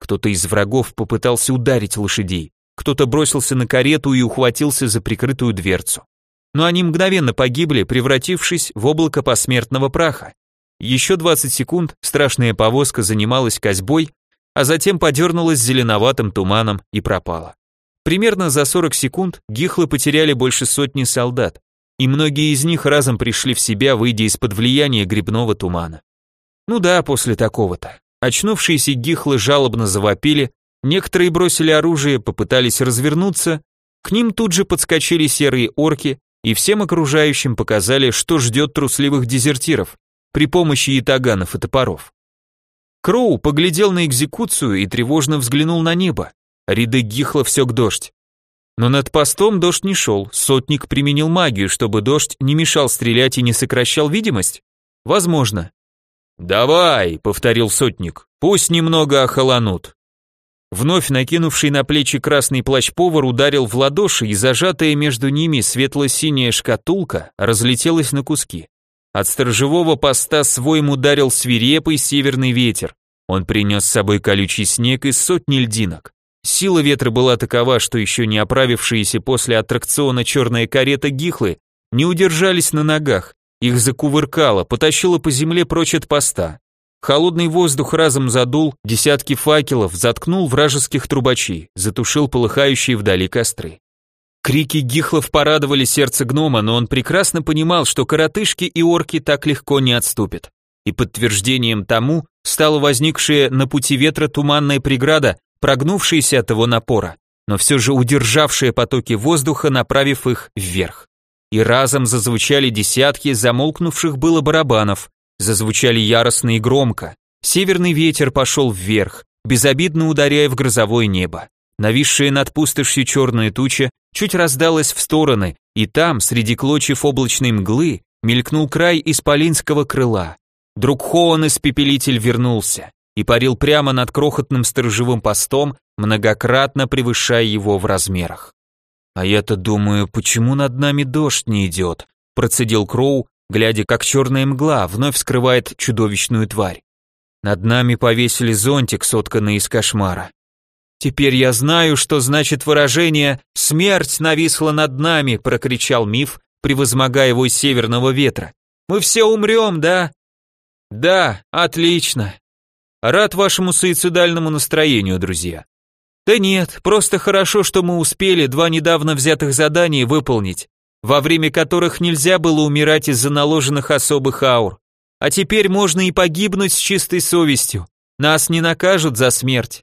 Кто-то из врагов попытался ударить лошадей, кто-то бросился на карету и ухватился за прикрытую дверцу. Но они мгновенно погибли, превратившись в облако посмертного праха. Еще 20 секунд страшная повозка занималась козьбой, а затем подернулась зеленоватым туманом и пропала. Примерно за 40 секунд гихлы потеряли больше сотни солдат, и многие из них разом пришли в себя, выйдя из-под влияния грибного тумана. Ну да, после такого-то. Очнувшиеся гихлы жалобно завопили, Некоторые бросили оружие, попытались развернуться, к ним тут же подскочили серые орки и всем окружающим показали, что ждет трусливых дезертиров при помощи ятаганов и топоров. Кроу поглядел на экзекуцию и тревожно взглянул на небо. ряды гихлов сёк дождь. Но над постом дождь не шел, сотник применил магию, чтобы дождь не мешал стрелять и не сокращал видимость? Возможно. «Давай», — повторил сотник, — «пусть немного охолонут». Вновь накинувший на плечи красный плащ-повар ударил в ладоши, и зажатая между ними светло-синяя шкатулка разлетелась на куски. От сторожевого поста своим ударил свирепый северный ветер. Он принес с собой колючий снег и сотни льдинок. Сила ветра была такова, что еще не оправившиеся после аттракциона черная карета гихлы не удержались на ногах, их закувыркало, потащило по земле прочь от поста. Холодный воздух разом задул, десятки факелов заткнул вражеских трубачей, затушил полыхающие вдали костры. Крики гихлов порадовали сердце гнома, но он прекрасно понимал, что коротышки и орки так легко не отступят. И подтверждением тому стала возникшая на пути ветра туманная преграда, прогнувшаяся от его напора, но все же удержавшая потоки воздуха, направив их вверх. И разом зазвучали десятки замолкнувших было барабанов, зазвучали яростно и громко. Северный ветер пошел вверх, безобидно ударяя в грозовое небо. Нависшая над пустошью черная туча чуть раздалась в стороны, и там, среди клочьев облачной мглы, мелькнул край исполинского крыла. Друг Хоан испепелитель вернулся и парил прямо над крохотным сторожевым постом, многократно превышая его в размерах. «А я-то думаю, почему над нами дождь не идет?» процедил Кроу, глядя, как черная мгла вновь скрывает чудовищную тварь. Над нами повесили зонтик, сотканный из кошмара. «Теперь я знаю, что значит выражение «смерть нависла над нами», прокричал миф, превозмогая вой северного ветра. «Мы все умрем, да?» «Да, отлично. Рад вашему суицидальному настроению, друзья. Да нет, просто хорошо, что мы успели два недавно взятых задания выполнить, во время которых нельзя было умирать из-за наложенных особых аур. А теперь можно и погибнуть с чистой совестью. Нас не накажут за смерть.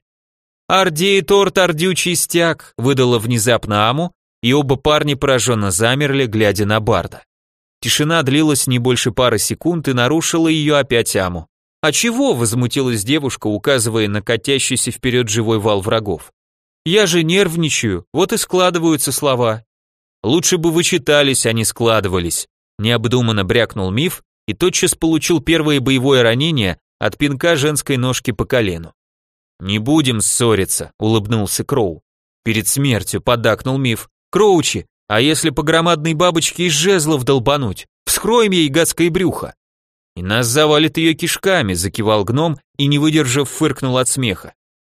Ордей торт ордючий стяг, выдала внезапно Аму, и оба парня пораженно замерли, глядя на Барда. Тишина длилась не больше пары секунд и нарушила ее опять Аму. «А чего?» – возмутилась девушка, указывая на катящийся вперед живой вал врагов. «Я же нервничаю, вот и складываются слова». «Лучше бы вы читались, а не складывались», – необдуманно брякнул миф и тотчас получил первое боевое ранение от пинка женской ножки по колену. «Не будем ссориться», – улыбнулся Кроу. Перед смертью поддакнул миф. «Кроучи, а если по громадной бабочке из жезлов долбануть? Вскроем ей гадское брюхо». «И нас завалит ее кишками», — закивал гном и, не выдержав, фыркнул от смеха.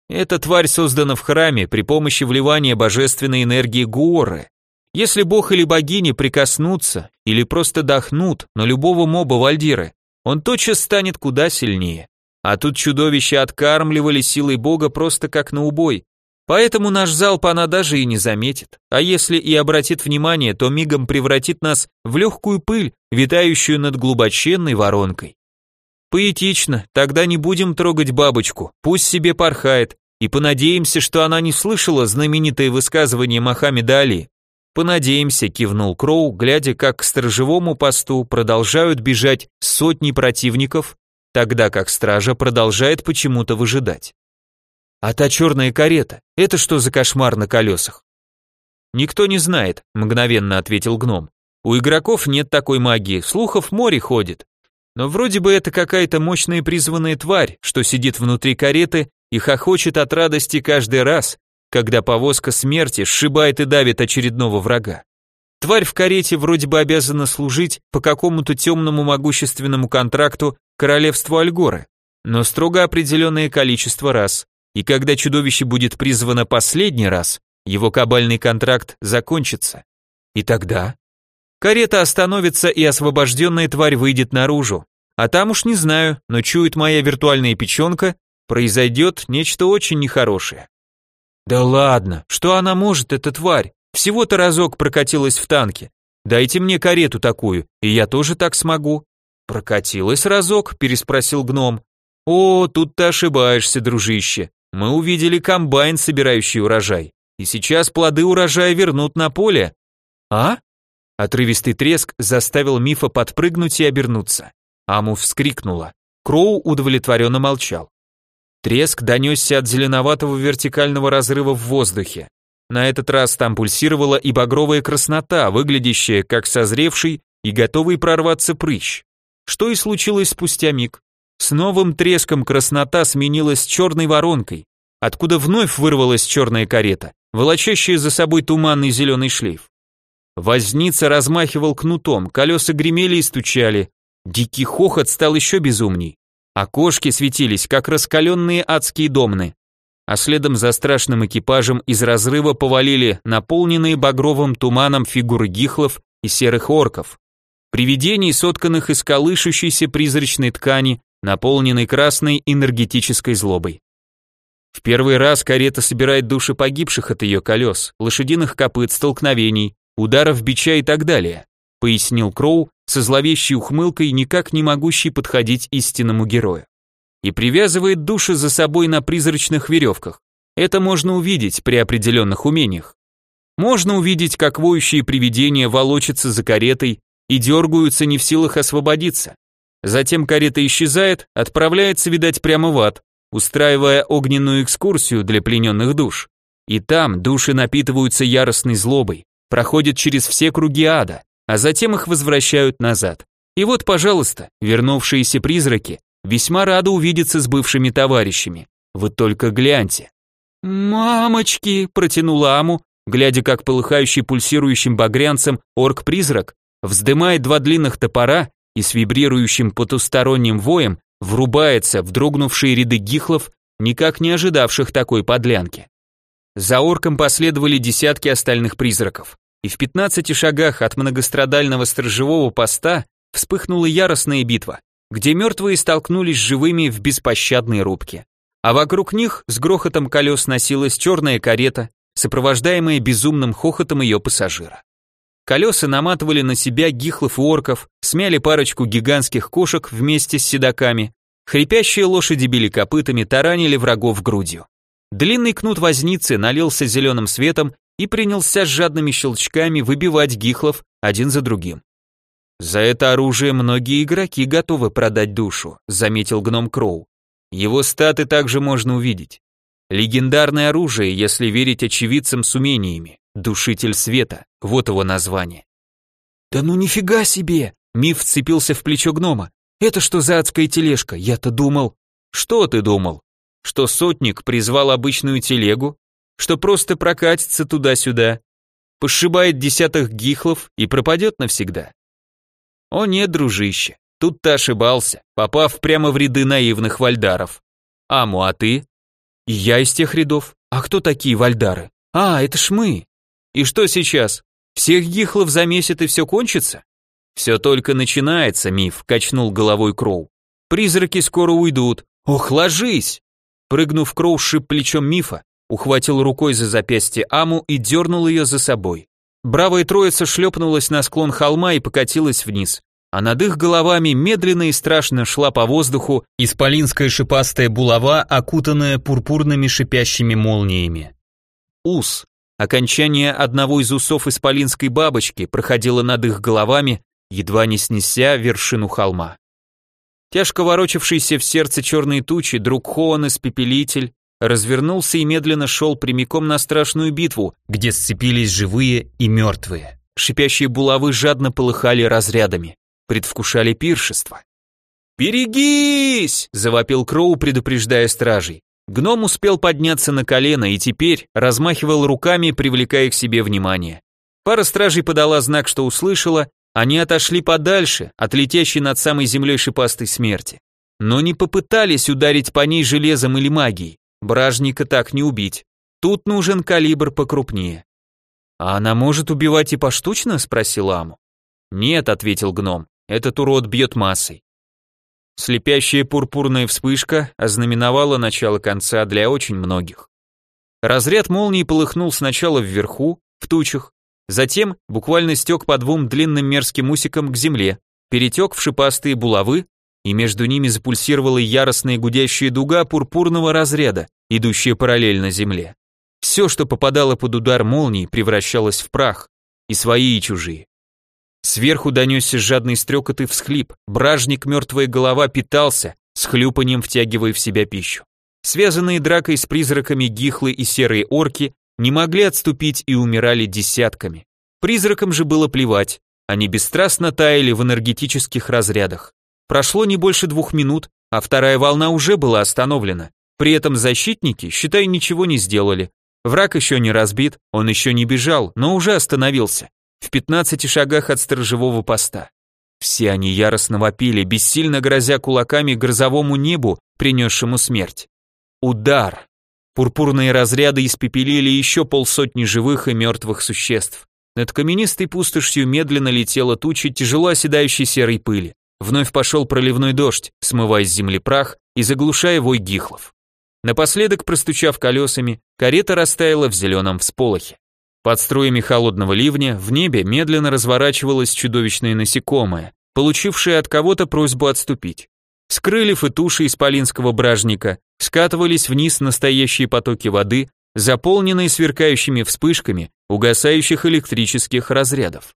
«Эта тварь создана в храме при помощи вливания божественной энергии Гуоры. Если бог или богиня прикоснутся или просто дохнут на любого моба Вальдиры, он тотчас станет куда сильнее. А тут чудовища откармливали силой бога просто как на убой, Поэтому наш залп она даже и не заметит, а если и обратит внимание, то мигом превратит нас в легкую пыль, витающую над глубоченной воронкой. Поэтично, тогда не будем трогать бабочку, пусть себе порхает, и понадеемся, что она не слышала знаменитое высказывание Мохаммеда Али. Понадеемся, кивнул Кроу, глядя, как к сторожевому посту продолжают бежать сотни противников, тогда как стража продолжает почему-то выжидать. А та черная карета, это что за кошмар на колесах? Никто не знает, мгновенно ответил гном. У игроков нет такой магии, слухов море ходит. Но вроде бы это какая-то мощная призванная тварь, что сидит внутри кареты и хохочет от радости каждый раз, когда повозка смерти сшибает и давит очередного врага. Тварь в карете вроде бы обязана служить по какому-то темному могущественному контракту королевству Альгоры, но строго определенное количество раз и когда чудовище будет призвано последний раз, его кабальный контракт закончится. И тогда карета остановится и освобожденная тварь выйдет наружу. А там уж не знаю, но чует моя виртуальная печенка, произойдет нечто очень нехорошее. Да ладно, что она может, эта тварь? Всего-то разок прокатилась в танке. Дайте мне карету такую, и я тоже так смогу. Прокатилась разок, переспросил гном. О, тут ты ошибаешься, дружище. Мы увидели комбайн, собирающий урожай, и сейчас плоды урожая вернут на поле. А? Отрывистый треск заставил Мифа подпрыгнуть и обернуться. Аму вскрикнула. Кроу удовлетворенно молчал. Треск донесся от зеленоватого вертикального разрыва в воздухе. На этот раз там пульсировала и багровая краснота, выглядящая как созревший и готовый прорваться прыщ. Что и случилось спустя миг. С новым треском краснота сменилась черной воронкой, откуда вновь вырвалась черная карета, волочащая за собой туманный зеленый шлейф. Возница размахивал кнутом, колеса гремели и стучали. Дикий хохот стал еще безумней. Окошки светились, как раскаленные адские домны. А следом за страшным экипажем из разрыва повалили наполненные багровым туманом фигуры гихлов и серых орков. Привидений, сотканных из колышущейся призрачной ткани, наполненной красной энергетической злобой. В первый раз карета собирает души погибших от ее колес, лошадиных копыт, столкновений, ударов бича и так далее, пояснил Кроу со зловещей ухмылкой, никак не могущий подходить истинному герою. И привязывает души за собой на призрачных веревках. Это можно увидеть при определенных умениях. Можно увидеть, как воющие привидения волочатся за каретой и дергаются не в силах освободиться. Затем карета исчезает, отправляется, видать, прямо в ад, устраивая огненную экскурсию для плененных душ. И там души напитываются яростной злобой, проходят через все круги ада, а затем их возвращают назад. И вот, пожалуйста, вернувшиеся призраки весьма рады увидеться с бывшими товарищами. Вы только гляньте. «Мамочки!» – протянула Аму, глядя, как полыхающий пульсирующим багрянцем орк-призрак вздымает два длинных топора и с вибрирующим потусторонним воем врубается в дрогнувшие ряды гихлов, никак не ожидавших такой подлянки. За орком последовали десятки остальных призраков, и в 15 шагах от многострадального сторожевого поста вспыхнула яростная битва, где мертвые столкнулись с живыми в беспощадной рубке. А вокруг них с грохотом колес носилась черная карета, сопровождаемая безумным хохотом ее пассажира. Колеса наматывали на себя гихлов и орков, смяли парочку гигантских кошек вместе с седаками, хрипящие лошади били копытами, таранили врагов грудью. Длинный кнут возницы налился зеленым светом и принялся с жадными щелчками выбивать гихлов один за другим. «За это оружие многие игроки готовы продать душу», заметил гном Кроу. Его статы также можно увидеть. Легендарное оружие, если верить очевидцам с умениями. Душитель света, вот его название. Да ну нифига себе! Миф вцепился в плечо гнома. Это что за адская тележка? Я-то думал. Что ты думал? Что сотник призвал обычную телегу? Что просто прокатится туда-сюда? Пошибает десятых гихлов и пропадет навсегда? О нет, дружище, тут ты ошибался, попав прямо в ряды наивных вальдаров. Аму, а ты? я из тех рядов. А кто такие вальдары? А, это ж мы. И что сейчас? Всех гихлов замесит и все кончится? Все только начинается, миф, качнул головой Кроу. Призраки скоро уйдут. Ох, ложись! Прыгнув, Кроу шип плечом мифа, ухватил рукой за запястье Аму и дернул ее за собой. Бравая троица шлепнулась на склон холма и покатилась вниз, а над их головами медленно и страшно шла по воздуху исполинская шипастая булава, окутанная пурпурными шипящими молниями. Ус, Окончание одного из усов исполинской бабочки проходило над их головами, едва не снеся вершину холма. Тяжко ворочавшийся в сердце черной тучи друг Хоан испепелитель развернулся и медленно шел прямиком на страшную битву, где сцепились живые и мертвые. Шипящие булавы жадно полыхали разрядами, предвкушали пиршество. «Берегись!» – завопил Кроу, предупреждая стражей. Гном успел подняться на колено и теперь размахивал руками, привлекая к себе внимание. Пара стражей подала знак, что услышала, они отошли подальше, от летящей над самой землей шипастой смерти. Но не попытались ударить по ней железом или магией. Бражника так не убить. Тут нужен калибр покрупнее. «А она может убивать и поштучно?» – спросил Аму. «Нет», – ответил гном, – «этот урод бьет массой. Слепящая пурпурная вспышка ознаменовала начало конца для очень многих. Разряд молнии полыхнул сначала вверху, в тучах, затем буквально стек по двум длинным мерзким усикам к земле, перетек в шипастые булавы, и между ними запульсировала яростная гудящая дуга пурпурного разряда, идущая параллельно земле. Все, что попадало под удар молнии, превращалось в прах, и свои, и чужие. Сверху донесся жадный стрекот и всхлип. Бражник мертвая голова питался, с хлюпанием втягивая в себя пищу. Связанные дракой с призраками гихлы и серые орки не могли отступить и умирали десятками. Призракам же было плевать, они бесстрастно таяли в энергетических разрядах. Прошло не больше двух минут, а вторая волна уже была остановлена. При этом защитники, считай, ничего не сделали. Враг еще не разбит, он еще не бежал, но уже остановился. В 15 шагах от сторожевого поста. Все они яростно вопили, бессильно грозя кулаками грозовому небу, принесшему смерть. Удар. Пурпурные разряды испепелили еще полсотни живых и мертвых существ. Над каменистой пустошью медленно летела туча тяжело оседающей серой пыли. Вновь пошел проливной дождь, смывая с земли прах и заглушая вой гихлов. Напоследок, простучав колесами, карета растаяла в зеленом всполохе. Под струями холодного ливня в небе медленно разворачивалось чудовищное насекомое, получившее от кого-то просьбу отступить. С крыльев и туши исполинского бражника скатывались вниз настоящие потоки воды, заполненные сверкающими вспышками угасающих электрических разрядов.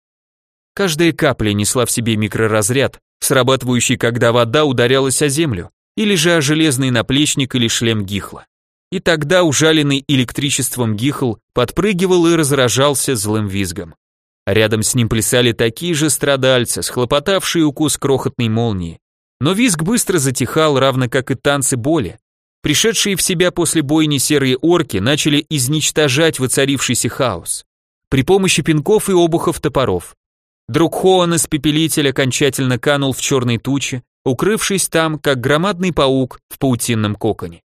Каждая капля несла в себе микроразряд, срабатывающий, когда вода ударялась о землю, или же о железный наплечник или шлем гихла. И тогда ужаленный электричеством гихл подпрыгивал и разражался злым визгом. Рядом с ним плясали такие же страдальцы, схлопотавшие укус крохотной молнии. Но визг быстро затихал, равно как и танцы боли. Пришедшие в себя после бойни серые орки начали изничтожать воцарившийся хаос. При помощи пинков и обухов топоров. Друг Хоан испепелитель окончательно канул в черной туче, укрывшись там, как громадный паук в паутинном коконе.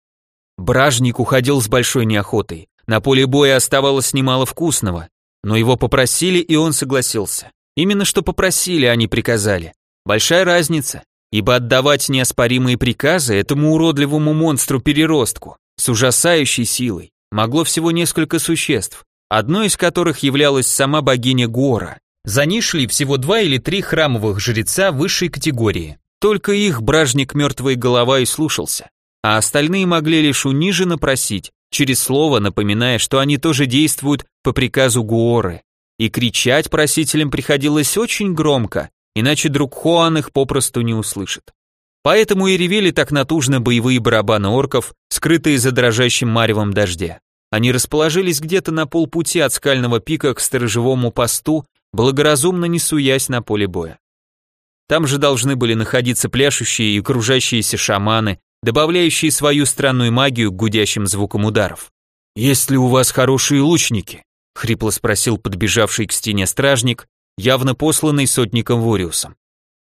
Бражник уходил с большой неохотой. На поле боя оставалось немало вкусного, но его попросили, и он согласился. Именно что попросили, а не приказали. Большая разница, ибо отдавать неоспоримые приказы этому уродливому монстру-переростку с ужасающей силой могло всего несколько существ, одной из которых являлась сама богиня Гора. За ней шли всего два или три храмовых жреца высшей категории. Только их бражник мертвая голова и слушался, а остальные могли лишь униженно просить, через слово напоминая, что они тоже действуют по приказу Гуоры. И кричать просителям приходилось очень громко, иначе друг Хуан их попросту не услышит. Поэтому и ревели так натужно боевые барабаны орков, скрытые за дрожащим маревом дождя. Они расположились где-то на полпути от скального пика к сторожевому посту благоразумно не суясь на поле боя. Там же должны были находиться пляшущие и кружащиеся шаманы, добавляющие свою странную магию к гудящим звукам ударов. «Есть ли у вас хорошие лучники?» — хрипло спросил подбежавший к стене стражник, явно посланный сотником Вориусом.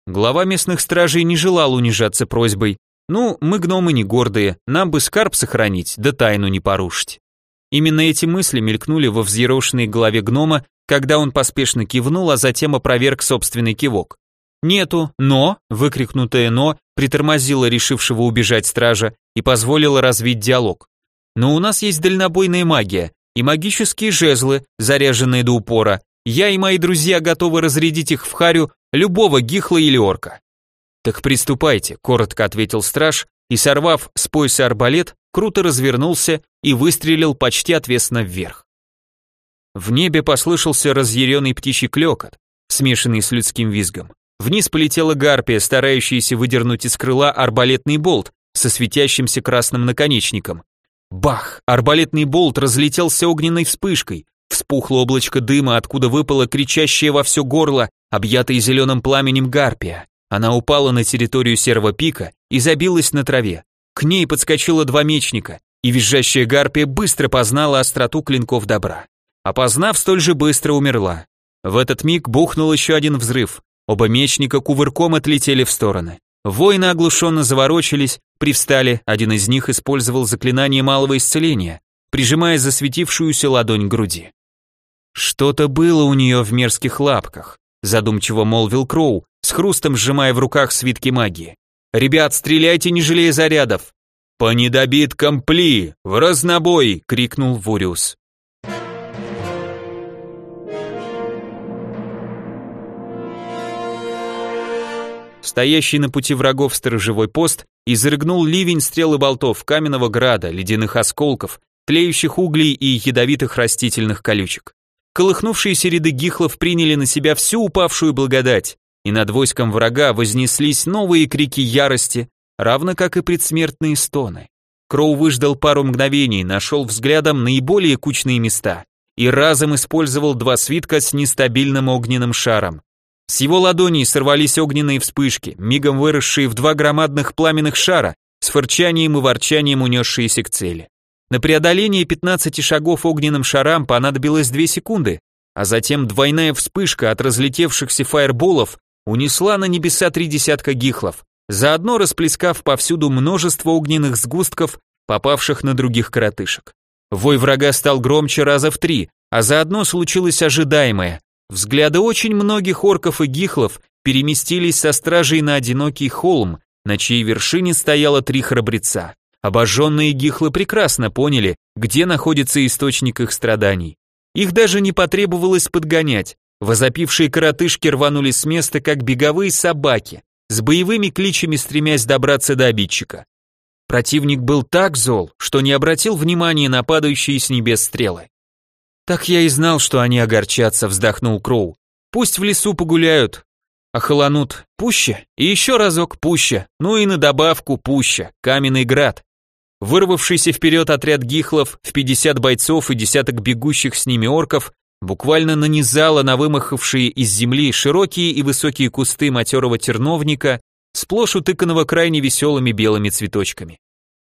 Глава местных стражей не желал унижаться просьбой, «Ну, мы гномы не гордые, нам бы скарб сохранить, да тайну не порушить». Именно эти мысли мелькнули во взъерошенной голове гнома, когда он поспешно кивнул, а затем опроверг собственный кивок. «Нету, но», выкрикнутое «но» притормозило решившего убежать стража и позволило развить диалог. «Но у нас есть дальнобойная магия и магические жезлы, заряженные до упора. Я и мои друзья готовы разрядить их в харю любого гихла или орка». «Так приступайте», — коротко ответил страж и, сорвав с пояса арбалет, круто развернулся и выстрелил почти отвесно вверх. В небе послышался разъяренный птичий клёкот, смешанный с людским визгом. Вниз полетела гарпия, старающаяся выдернуть из крыла арбалетный болт со светящимся красным наконечником. Бах! Арбалетный болт разлетелся огненной вспышкой. Вспухло облачко дыма, откуда выпала кричащая во все горло, объятая зеленым пламенем гарпия. Она упала на территорию серого пика и забилась на траве. К ней подскочило два мечника, и визжащая гарпия быстро познала остроту клинков добра. Опознав, столь же быстро умерла. В этот миг бухнул еще один взрыв. Оба мечника кувырком отлетели в стороны. Воины оглушенно заворочились, привстали, один из них использовал заклинание малого исцеления, прижимая засветившуюся ладонь к груди. Что-то было у нее в мерзких лапках, задумчиво молвил Кроу, с хрустом сжимая в руках свитки магии. «Ребят, стреляйте, не жалея зарядов!» «По недобиткам пли! В разнобой!» — крикнул Вуриус. Стоящий на пути врагов сторожевой пост изрыгнул ливень стрел и болтов каменного града, ледяных осколков, тлеющих углей и ядовитых растительных колючек. Колыхнувшиеся ряды гихлов приняли на себя всю упавшую благодать, и над войском врага вознеслись новые крики ярости, равно как и предсмертные стоны. Кроу выждал пару мгновений, нашел взглядом наиболее кучные места и разом использовал два свитка с нестабильным огненным шаром. С его ладоней сорвались огненные вспышки, мигом выросшие в два громадных пламенных шара, с фырчанием и ворчанием унесшиеся к цели. На преодоление 15 шагов огненным шарам понадобилось 2 секунды, а затем двойная вспышка от разлетевшихся фаерболов унесла на небеса три десятка гихлов, заодно расплескав повсюду множество огненных сгустков, попавших на других коротышек. Вой врага стал громче раза в три, а заодно случилось ожидаемое. Взгляды очень многих орков и гихлов переместились со стражей на одинокий холм, на чьей вершине стояло три храбреца. Обожженные гихлы прекрасно поняли, где находится источник их страданий. Их даже не потребовалось подгонять. Возопившие коротышки рванули с места, как беговые собаки, с боевыми кличами стремясь добраться до обидчика. Противник был так зол, что не обратил внимания на падающие с небес стрелы. «Так я и знал, что они огорчатся», — вздохнул Кроу. «Пусть в лесу погуляют, охолонут пуще, и еще разок пуще, ну и на добавку пуще, каменный град. Вырвавшийся вперед отряд гихлов в 50 бойцов и десяток бегущих с ними орков буквально нанизало на вымахавшие из земли широкие и высокие кусты матерого терновника, сплошь утыканного крайне веселыми белыми цветочками.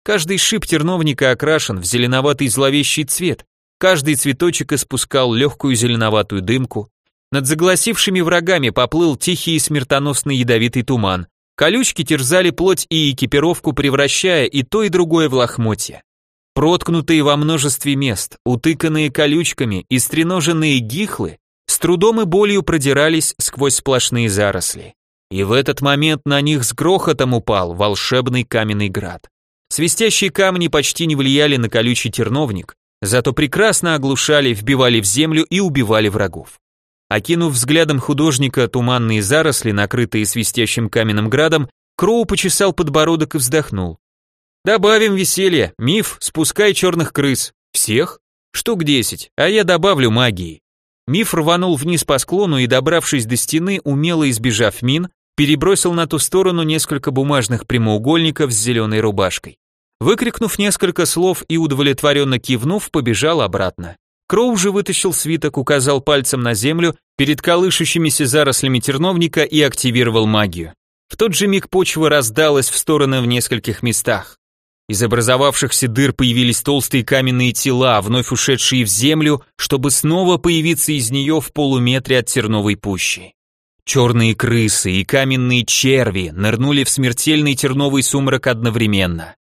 Каждый шип терновника окрашен в зеленоватый зловещий цвет, каждый цветочек испускал легкую зеленоватую дымку, над загласившими врагами поплыл тихий и смертоносный ядовитый туман, Колючки терзали плоть и экипировку, превращая и то, и другое в лохмотья. Проткнутые во множестве мест, утыканные колючками и стреноженные гихлы с трудом и болью продирались сквозь сплошные заросли. И в этот момент на них с грохотом упал волшебный каменный град. Свистящие камни почти не влияли на колючий терновник, зато прекрасно оглушали, вбивали в землю и убивали врагов. Окинув взглядом художника туманные заросли, накрытые свистящим каменным градом, Кроу почесал подбородок и вздохнул. «Добавим веселье, миф, спускай черных крыс. Всех? Штук десять, а я добавлю магии». Миф рванул вниз по склону и, добравшись до стены, умело избежав мин, перебросил на ту сторону несколько бумажных прямоугольников с зеленой рубашкой. Выкрикнув несколько слов и удовлетворенно кивнув, побежал обратно. Кроу же вытащил свиток, указал пальцем на землю перед колышущимися зарослями терновника и активировал магию. В тот же миг почва раздалась в стороны в нескольких местах. Из образовавшихся дыр появились толстые каменные тела, вновь ушедшие в землю, чтобы снова появиться из нее в полуметре от терновой пущи. Черные крысы и каменные черви нырнули в смертельный терновый сумрак одновременно.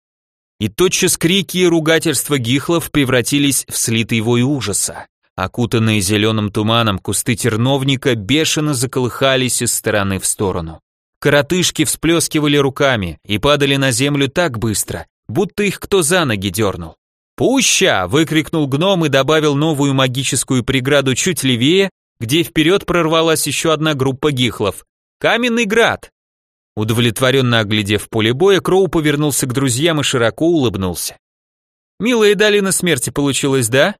И тотчас крики и ругательства гихлов превратились в слитый вой ужаса. Окутанные зеленым туманом кусты терновника бешено заколыхались из стороны в сторону. Коротышки всплескивали руками и падали на землю так быстро, будто их кто за ноги дернул. «Пуща!» — выкрикнул гном и добавил новую магическую преграду чуть левее, где вперед прорвалась еще одна группа гихлов. «Каменный град!» Удовлетворенно оглядев поле боя, Кроу повернулся к друзьям и широко улыбнулся. «Милая долина смерти получилась, да?»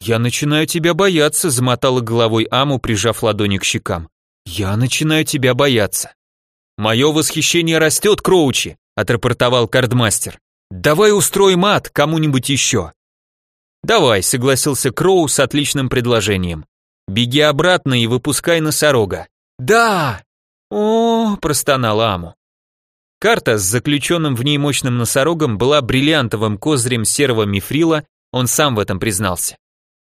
«Я начинаю тебя бояться», — замотала головой Аму, прижав ладони к щекам. «Я начинаю тебя бояться». «Мое восхищение растет, Кроучи», — отрапортовал кардмастер. «Давай устроим ад кому-нибудь еще». «Давай», — согласился Кроу с отличным предложением. «Беги обратно и выпускай носорога». «Да!» «О!» – простонала Аму. Карта с заключенным в ней мощным носорогом была бриллиантовым козырем серого мифрила, он сам в этом признался.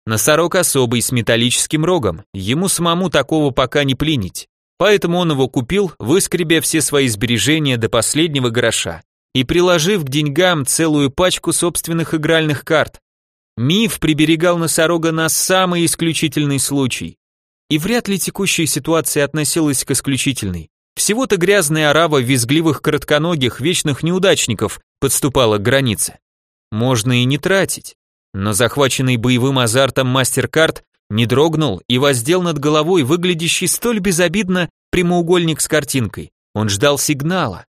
Носорог особый, с металлическим рогом, ему самому такого пока не пленить, поэтому он его купил, выскребя все свои сбережения до последнего гроша и приложив к деньгам целую пачку собственных игральных карт. Миф приберегал носорога на самый исключительный случай, и вряд ли текущая ситуация относилась к исключительной. Всего-то грязная орава визгливых коротконогих вечных неудачников подступала к границе. Можно и не тратить. Но захваченный боевым азартом мастер-карт не дрогнул и воздел над головой выглядящий столь безобидно прямоугольник с картинкой. Он ждал сигнала.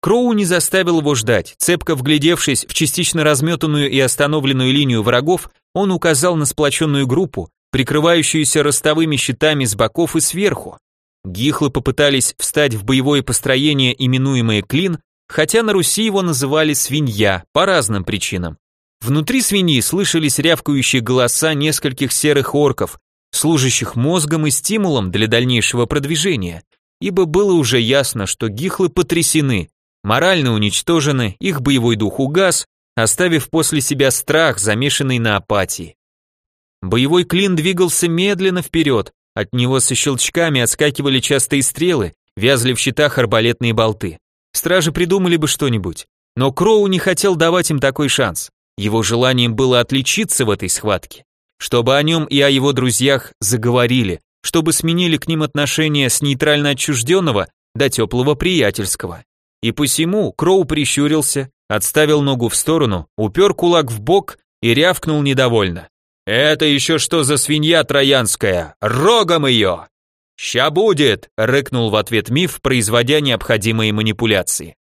Кроу не заставил его ждать. Цепко вглядевшись в частично разметанную и остановленную линию врагов, он указал на сплоченную группу, прикрывающуюся ростовыми щитами с боков и сверху. Гихлы попытались встать в боевое построение, именуемое клин, хотя на Руси его называли свинья по разным причинам. Внутри свиньи слышались рявкающие голоса нескольких серых орков, служащих мозгом и стимулом для дальнейшего продвижения, ибо было уже ясно, что гихлы потрясены, морально уничтожены, их боевой дух угас, оставив после себя страх, замешанный на апатии. Боевой клин двигался медленно вперед, от него со щелчками отскакивали частые стрелы, вязли в щитах арбалетные болты. Стражи придумали бы что-нибудь. Но Кроу не хотел давать им такой шанс. Его желанием было отличиться в этой схватке. Чтобы о нем и о его друзьях заговорили, чтобы сменили к ним отношения с нейтрально отчужденного до теплого приятельского. И посему Кроу прищурился, отставил ногу в сторону, упер кулак в бок и рявкнул недовольно. «Это еще что за свинья троянская? Рогом ее!» «Ща будет!» — рыкнул в ответ миф, производя необходимые манипуляции.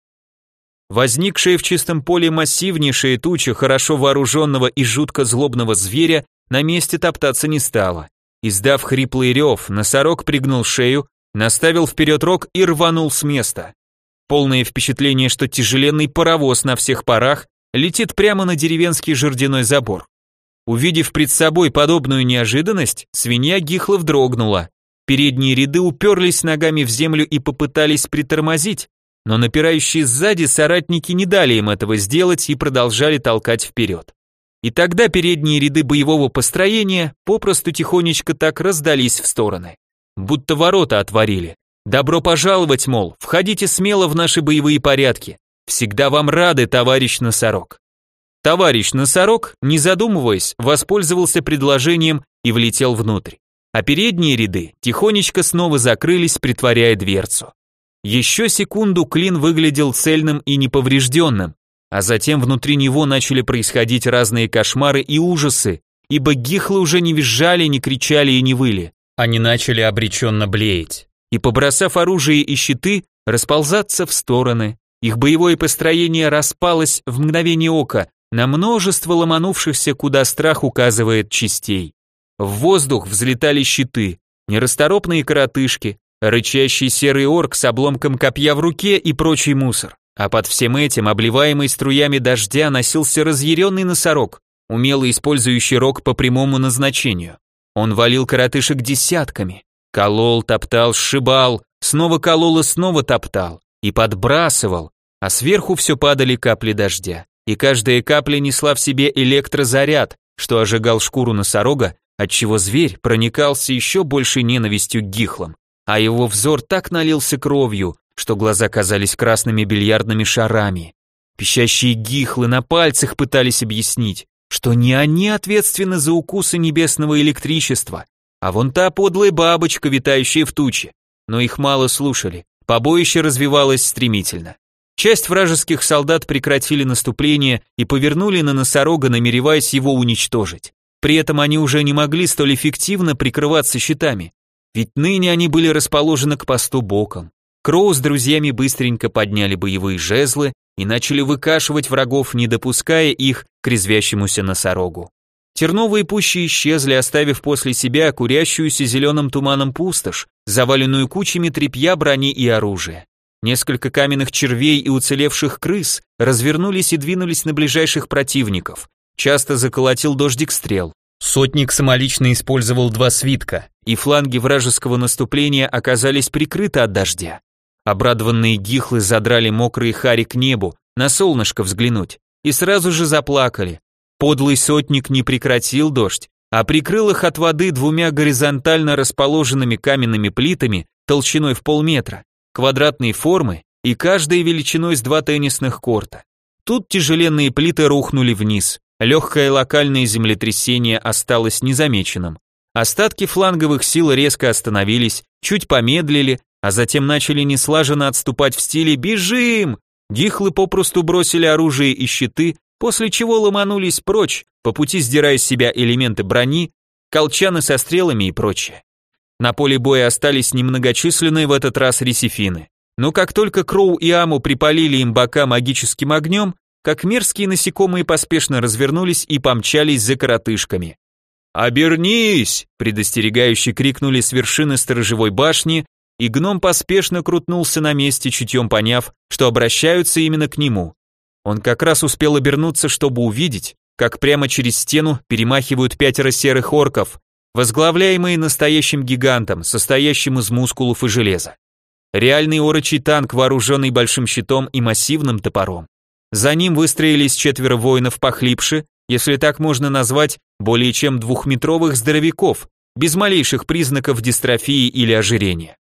Возникшая в чистом поле массивнейшая туча хорошо вооруженного и жутко злобного зверя на месте топтаться не стала. Издав хриплый рев, носорог пригнул шею, наставил вперед рог и рванул с места. Полное впечатление, что тяжеленный паровоз на всех парах летит прямо на деревенский жердяной забор. Увидев пред собой подобную неожиданность, свинья Гихлов дрогнула. Передние ряды уперлись ногами в землю и попытались притормозить, но напирающие сзади соратники не дали им этого сделать и продолжали толкать вперед. И тогда передние ряды боевого построения попросту тихонечко так раздались в стороны. Будто ворота отворили. Добро пожаловать, мол, входите смело в наши боевые порядки. Всегда вам рады, товарищ носорог. Товарищ носорог, не задумываясь, воспользовался предложением и влетел внутрь а передние ряды тихонечко снова закрылись, притворяя дверцу. Еще секунду клин выглядел цельным и неповрежденным, а затем внутри него начали происходить разные кошмары и ужасы, ибо гихлы уже не визжали, не кричали и не выли. Они начали обреченно блеять. И, побросав оружие и щиты, расползаться в стороны. Их боевое построение распалось в мгновение ока на множество ломанувшихся, куда страх указывает частей. В воздух взлетали щиты, нерасторопные коротышки, рычащий серый орк с обломком копья в руке и прочий мусор. А под всем этим, обливаемый струями дождя, носился разъяренный носорог, умело использующий рог по прямому назначению. Он валил коротышек десятками, колол, топтал, сшибал, снова колол и снова топтал, и подбрасывал, а сверху все падали капли дождя, и каждая капля несла в себе электрозаряд, что ожигал шкуру носорога отчего зверь проникался еще большей ненавистью к гихлам, а его взор так налился кровью, что глаза казались красными бильярдными шарами. Пищащие гихлы на пальцах пытались объяснить, что не они ответственны за укусы небесного электричества, а вон та подлая бабочка, витающая в туче. Но их мало слушали, побоище развивалось стремительно. Часть вражеских солдат прекратили наступление и повернули на носорога, намереваясь его уничтожить. При этом они уже не могли столь эффективно прикрываться щитами, ведь ныне они были расположены к посту боком. Кроу с друзьями быстренько подняли боевые жезлы и начали выкашивать врагов, не допуская их к резвящемуся носорогу. Терновые пущи исчезли, оставив после себя курящуюся зеленым туманом пустошь, заваленную кучами тряпья, брони и оружия. Несколько каменных червей и уцелевших крыс развернулись и двинулись на ближайших противников, Часто заколотил дождик стрел. Сотник самолично использовал два свитка, и фланги вражеского наступления оказались прикрыты от дождя. Обрадованные гихлы задрали мокрые хари к небу, на солнышко взглянуть, и сразу же заплакали. Подлый сотник не прекратил дождь, а прикрыл их от воды двумя горизонтально расположенными каменными плитами толщиной в полметра, квадратной формы и каждой величиной с два теннисных корта. Тут тяжеленные плиты рухнули вниз, Легкое локальное землетрясение осталось незамеченным. Остатки фланговых сил резко остановились, чуть помедлили, а затем начали неслаженно отступать в стиле «Бежим!». Гихлы попросту бросили оружие и щиты, после чего ломанулись прочь, по пути сдирая с себя элементы брони, колчаны со стрелами и прочее. На поле боя остались немногочисленные в этот раз ресифины. Но как только Кроу и Аму припалили им бока магическим огнем, как мерзкие насекомые поспешно развернулись и помчались за коротышками. «Обернись!» – предостерегающе крикнули с вершины сторожевой башни, и гном поспешно крутнулся на месте, чутьем поняв, что обращаются именно к нему. Он как раз успел обернуться, чтобы увидеть, как прямо через стену перемахивают пятеро серых орков, возглавляемые настоящим гигантом, состоящим из мускулов и железа. Реальный орочий танк, вооруженный большим щитом и массивным топором. За ним выстроились четверо воинов похлипше, если так можно назвать, более чем двухметровых здоровяков, без малейших признаков дистрофии или ожирения.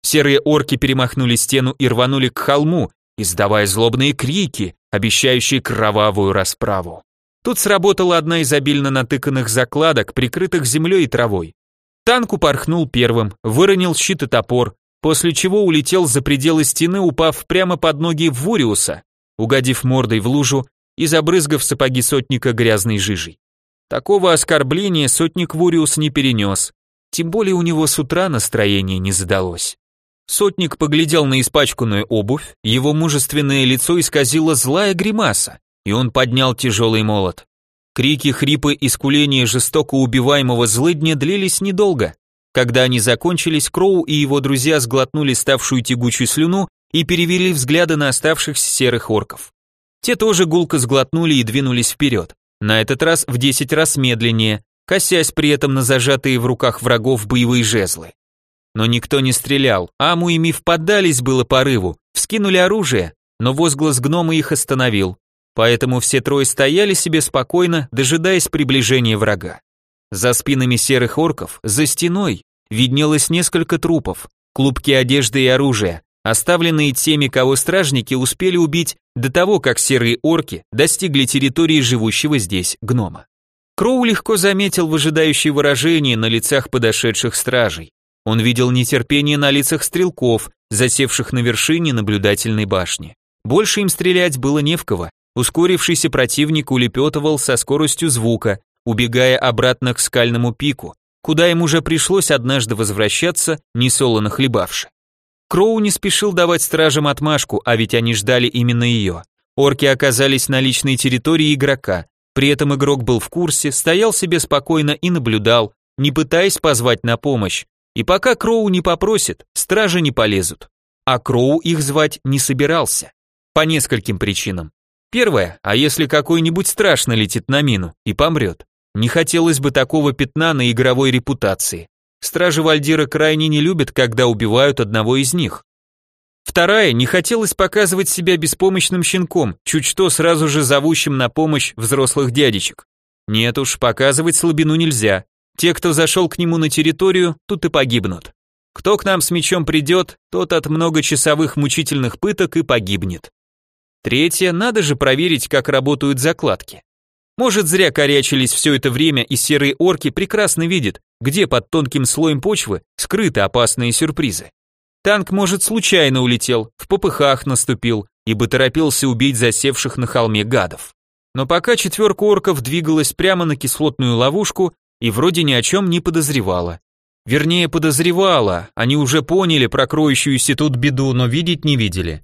Серые орки перемахнули стену и рванули к холму, издавая злобные крики, обещающие кровавую расправу. Тут сработала одна из обильно натыканных закладок, прикрытых землей и травой. Танк упорхнул первым, выронил щит и топор, после чего улетел за пределы стены, упав прямо под ноги Вуриуса, угодив мордой в лужу и забрызгав сапоги сотника грязной жижей. Такого оскорбления сотник Вуриус не перенес, тем более у него с утра настроение не задалось. Сотник поглядел на испачканную обувь, его мужественное лицо исказило злая гримаса, и он поднял тяжелый молот. Крики, хрипы и скуления жестоко убиваемого злыдня длились недолго. Когда они закончились, Кроу и его друзья сглотнули ставшую тягучую слюну и перевели взгляды на оставшихся серых орков. Те тоже гулко сглотнули и двинулись вперед, на этот раз в десять раз медленнее, косясь при этом на зажатые в руках врагов боевые жезлы. Но никто не стрелял, Аму и Миф поддались было порыву, вскинули оружие, но возглас гнома их остановил, поэтому все трое стояли себе спокойно, дожидаясь приближения врага. За спинами серых орков, за стеной, виднелось несколько трупов, клубки одежды и оружия, оставленные теми, кого стражники успели убить до того, как серые орки достигли территории живущего здесь гнома. Кроу легко заметил выжидающее выражение на лицах подошедших стражей. Он видел нетерпение на лицах стрелков, засевших на вершине наблюдательной башни. Больше им стрелять было не в кого. Ускорившийся противник улепетывал со скоростью звука, убегая обратно к скальному пику, куда им уже пришлось однажды возвращаться, несолоно хлебавши. Кроу не спешил давать стражам отмашку, а ведь они ждали именно ее. Орки оказались на личной территории игрока, при этом игрок был в курсе, стоял себе спокойно и наблюдал, не пытаясь позвать на помощь, и пока Кроу не попросит, стражи не полезут. А Кроу их звать не собирался. По нескольким причинам. Первое, а если какой-нибудь страшно летит на мину и помрет? Не хотелось бы такого пятна на игровой репутации. Стражи Вальдира крайне не любят, когда убивают одного из них. Вторая, не хотелось показывать себя беспомощным щенком, чуть что сразу же зовущим на помощь взрослых дядечек. Нет уж, показывать слабину нельзя, те, кто зашел к нему на территорию, тут и погибнут. Кто к нам с мечом придет, тот от многочасовых мучительных пыток и погибнет. Третье, надо же проверить, как работают закладки. Может, зря корячились все это время, и серые орки прекрасно видят, где под тонким слоем почвы скрыты опасные сюрпризы. Танк, может, случайно улетел, в попыхах наступил, ибо торопился убить засевших на холме гадов. Но пока четверка орков двигалась прямо на кислотную ловушку, и вроде ни о чем не подозревала. Вернее, подозревала, они уже поняли про кроющуюся тут беду, но видеть не видели.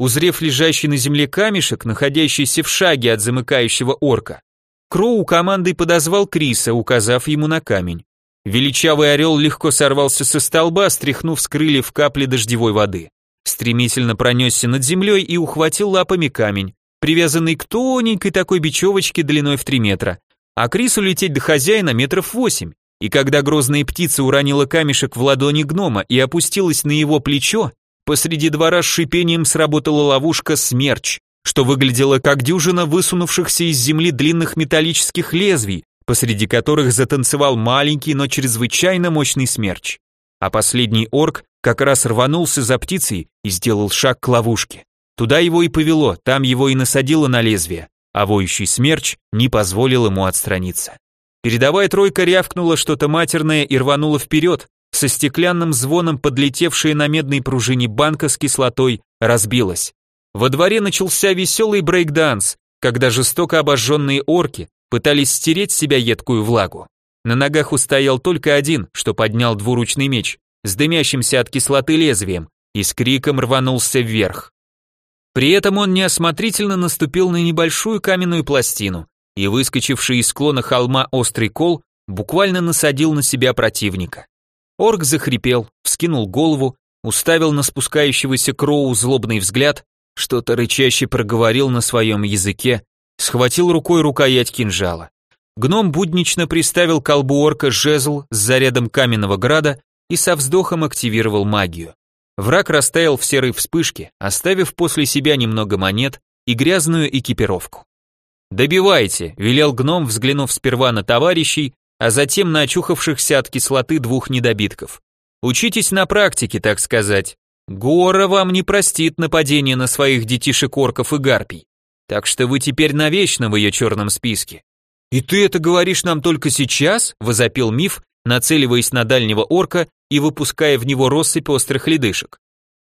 Узрев лежащий на земле камешек, находящийся в шаге от замыкающего орка, Кроу командой подозвал Криса, указав ему на камень. Величавый орел легко сорвался со столба, стряхнув с крыльев капли дождевой воды. Стремительно пронесся над землей и ухватил лапами камень, привязанный к тоненькой такой бечевочке длиной в три метра, а Крис улететь до хозяина метров восемь. И когда грозная птица уронила камешек в ладони гнома и опустилась на его плечо, посреди двора с шипением сработала ловушка «Смерч», что выглядело как дюжина высунувшихся из земли длинных металлических лезвий, посреди которых затанцевал маленький, но чрезвычайно мощный смерч. А последний орк как раз рванулся за птицей и сделал шаг к ловушке. Туда его и повело, там его и насадило на лезвие а воющий смерч не позволил ему отстраниться. Передовая тройка рявкнула что-то матерное и рванула вперед, со стеклянным звоном подлетевшая на медной пружине банка с кислотой разбилась. Во дворе начался веселый брейкданс, когда жестоко обожженные орки пытались стереть с себя едкую влагу. На ногах устоял только один, что поднял двуручный меч, с дымящимся от кислоты лезвием, и с криком рванулся вверх. При этом он неосмотрительно наступил на небольшую каменную пластину, и выскочивший из склона холма острый кол буквально насадил на себя противника. Орк захрипел, вскинул голову уставил на спускающегося Кроу злобный взгляд, что-то рычаще проговорил на своем языке, схватил рукой рукоять кинжала. Гном буднично приставил к колбу орка жезл с зарядом каменного града и со вздохом активировал магию. Враг растаял в серой вспышке, оставив после себя немного монет и грязную экипировку. «Добивайте», — велел гном, взглянув сперва на товарищей, а затем на очухавшихся от кислоты двух недобитков. «Учитесь на практике, так сказать. Гора вам не простит нападение на своих детишек-орков и гарпий, так что вы теперь навечно в ее черном списке». «И ты это говоришь нам только сейчас?» — возопил миф, нацеливаясь на дальнего орка и выпуская в него россыпь острых ледышек.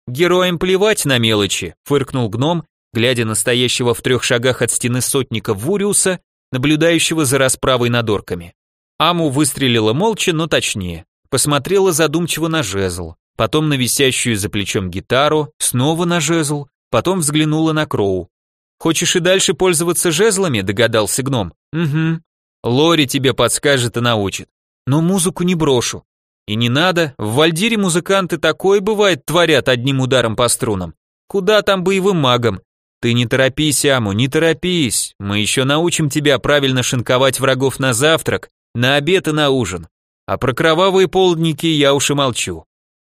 «Героям плевать на мелочи», — фыркнул гном глядя на стоящего в трех шагах от стены сотника Вуриуса, наблюдающего за расправой над орками. Аму выстрелила молча, но точнее. Посмотрела задумчиво на жезл, потом на висящую за плечом гитару, снова на жезл, потом взглянула на Кроу. «Хочешь и дальше пользоваться жезлами?» – догадался гном. «Угу. Лори тебе подскажет и научит. Но музыку не брошу. И не надо, в Вальдире музыканты такое бывает творят одним ударом по струнам. Куда там боевым магам? Ты не торопись, Аму, не торопись. Мы еще научим тебя правильно шинковать врагов на завтрак, на обед и на ужин. А про кровавые полдники я уж и молчу.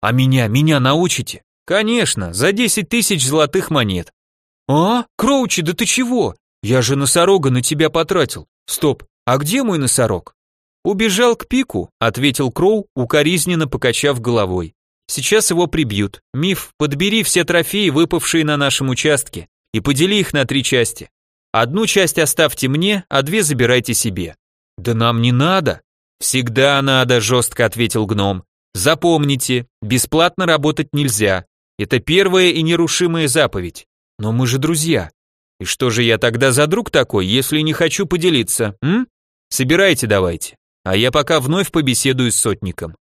А меня, меня научите? Конечно, за 10 тысяч золотых монет. А, Кроучи, да ты чего? Я же носорога на тебя потратил. Стоп, а где мой носорог? Убежал к пику, ответил Кроу, укоризненно покачав головой. Сейчас его прибьют. Миф, подбери все трофеи, выпавшие на нашем участке и подели их на три части. Одну часть оставьте мне, а две забирайте себе. Да нам не надо. Всегда надо, жестко ответил гном. Запомните, бесплатно работать нельзя. Это первая и нерушимая заповедь. Но мы же друзья. И что же я тогда за друг такой, если не хочу поделиться, м? Собирайте давайте. А я пока вновь побеседую с сотником.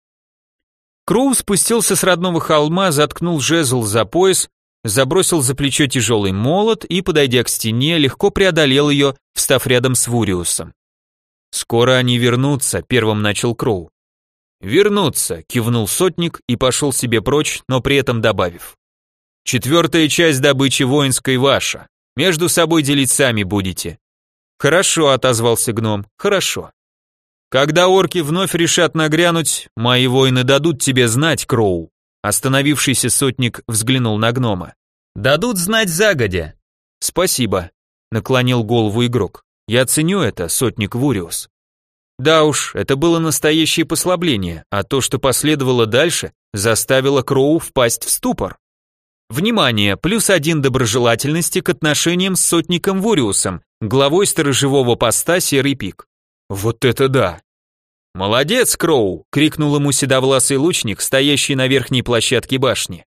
Кроу спустился с родного холма, заткнул жезл за пояс забросил за плечо тяжелый молот и, подойдя к стене, легко преодолел ее, встав рядом с Вуриусом. «Скоро они вернутся», — первым начал Кроу. «Вернутся», — кивнул сотник и пошел себе прочь, но при этом добавив. «Четвертая часть добычи воинской ваша. Между собой делить сами будете». «Хорошо», — отозвался гном, — «хорошо». «Когда орки вновь решат нагрянуть, мои воины дадут тебе знать, Кроу. Остановившийся сотник взглянул на гнома. «Дадут знать загодя». «Спасибо», — наклонил голову игрок. «Я ценю это, сотник Вуриус». Да уж, это было настоящее послабление, а то, что последовало дальше, заставило Кроу впасть в ступор. Внимание, плюс один доброжелательности к отношениям с сотником Вуриусом, главой сторожевого поста Серый Пик. Вот это да! «Молодец, Кроу!» — крикнул ему седовласый лучник, стоящий на верхней площадке башни.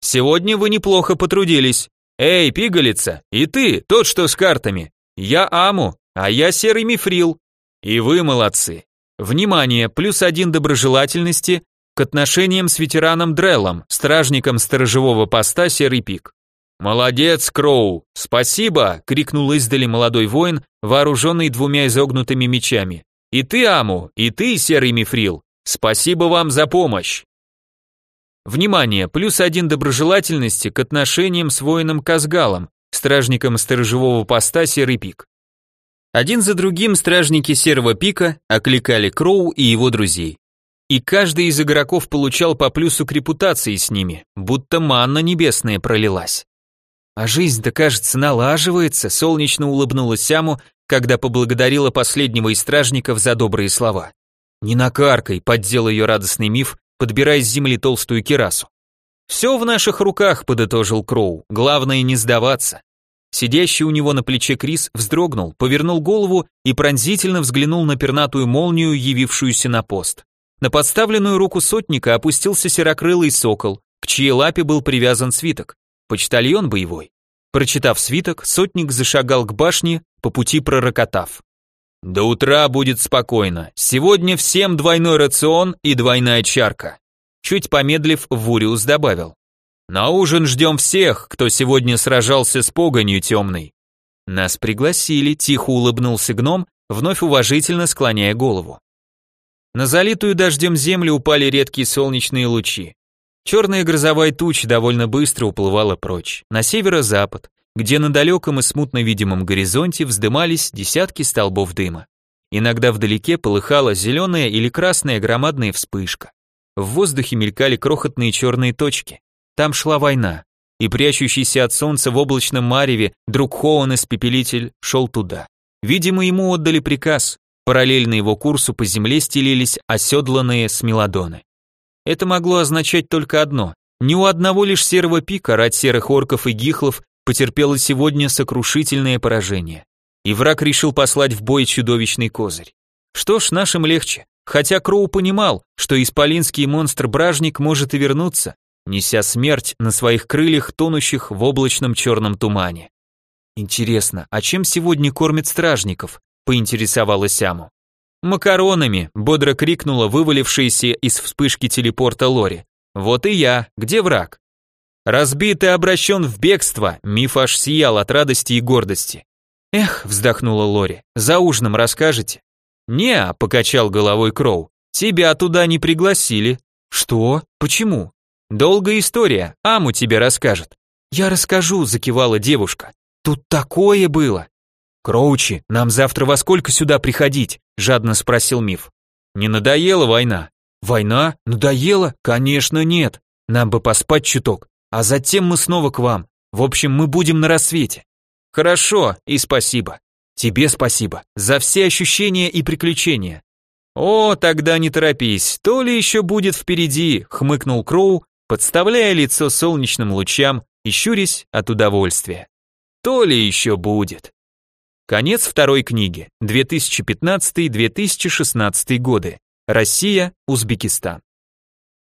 «Сегодня вы неплохо потрудились. Эй, пигалица, и ты, тот, что с картами. Я Аму, а я Серый Мифрил. И вы молодцы. Внимание, плюс один доброжелательности к отношениям с ветераном Дреллом, стражником сторожевого поста Серый Пик. «Молодец, Кроу! Спасибо!» — крикнул издали молодой воин, вооруженный двумя изогнутыми мечами. И ты, Аму, и ты, Серый Мифрил, спасибо вам за помощь. Внимание, плюс один доброжелательности к отношениям с воином Казгалом, стражником сторожевого поста Серый Пик. Один за другим стражники Серого Пика окликали Кроу и его друзей. И каждый из игроков получал по плюсу к репутации с ними, будто манна небесная пролилась. А жизнь-то, кажется, налаживается, солнечно улыбнулась Сяму, когда поблагодарила последнего из стражников за добрые слова. «Не накаркай», — поддел ее радостный миф, подбирая с земли толстую кирасу. «Все в наших руках», — подытожил Кроу, — «главное не сдаваться». Сидящий у него на плече Крис вздрогнул, повернул голову и пронзительно взглянул на пернатую молнию, явившуюся на пост. На подставленную руку сотника опустился серокрылый сокол, к чьей лапе был привязан свиток. Почтальон боевой. Прочитав свиток, сотник зашагал к башне, по пути пророкотав. «До утра будет спокойно. Сегодня всем двойной рацион и двойная чарка». Чуть помедлив, Вуриус добавил. «На ужин ждем всех, кто сегодня сражался с погонью темной». «Нас пригласили», — тихо улыбнулся гном, вновь уважительно склоняя голову. На залитую дождем землю упали редкие солнечные лучи. Черная грозовая туча довольно быстро уплывала прочь, на северо-запад, где на далеком и смутно видимом горизонте вздымались десятки столбов дыма. Иногда вдалеке полыхала зеленая или красная громадная вспышка. В воздухе мелькали крохотные черные точки. Там шла война, и прячущийся от солнца в облачном мареве друг Хоуэн-испепелитель шел туда. Видимо, ему отдали приказ. Параллельно его курсу по земле стелились оседланные смелодоны. Это могло означать только одно. Ни у одного лишь серого пика рать серых орков и гихлов потерпела сегодня сокрушительное поражение. И враг решил послать в бой чудовищный козырь. Что ж, нашим легче. Хотя Кроу понимал, что исполинский монстр-бражник может и вернуться, неся смерть на своих крыльях, тонущих в облачном черном тумане. Интересно, а чем сегодня кормят стражников? поинтересовалась Аму. «Макаронами!» — бодро крикнула вывалившаяся из вспышки телепорта Лори. «Вот и я! Где враг?» «Разбитый обращен в бегство!» Миф аж сиял от радости и гордости. «Эх!» — вздохнула Лори. «За ужином расскажете?» «Не-а!» покачал головой Кроу. «Тебя туда не пригласили». «Что? Почему?» «Долгая история, Аму тебе расскажет». «Я расскажу», — закивала девушка. «Тут такое было!» «Кроучи, нам завтра во сколько сюда приходить?» – жадно спросил Миф. «Не надоела война?» «Война? Надоела? Конечно нет. Нам бы поспать чуток, а затем мы снова к вам. В общем, мы будем на рассвете». «Хорошо, и спасибо. Тебе спасибо за все ощущения и приключения». «О, тогда не торопись, то ли еще будет впереди», — хмыкнул Кроу, подставляя лицо солнечным лучам и щурясь от удовольствия. «То ли еще будет». Конец второй книги. 2015-2016 годы. Россия, Узбекистан.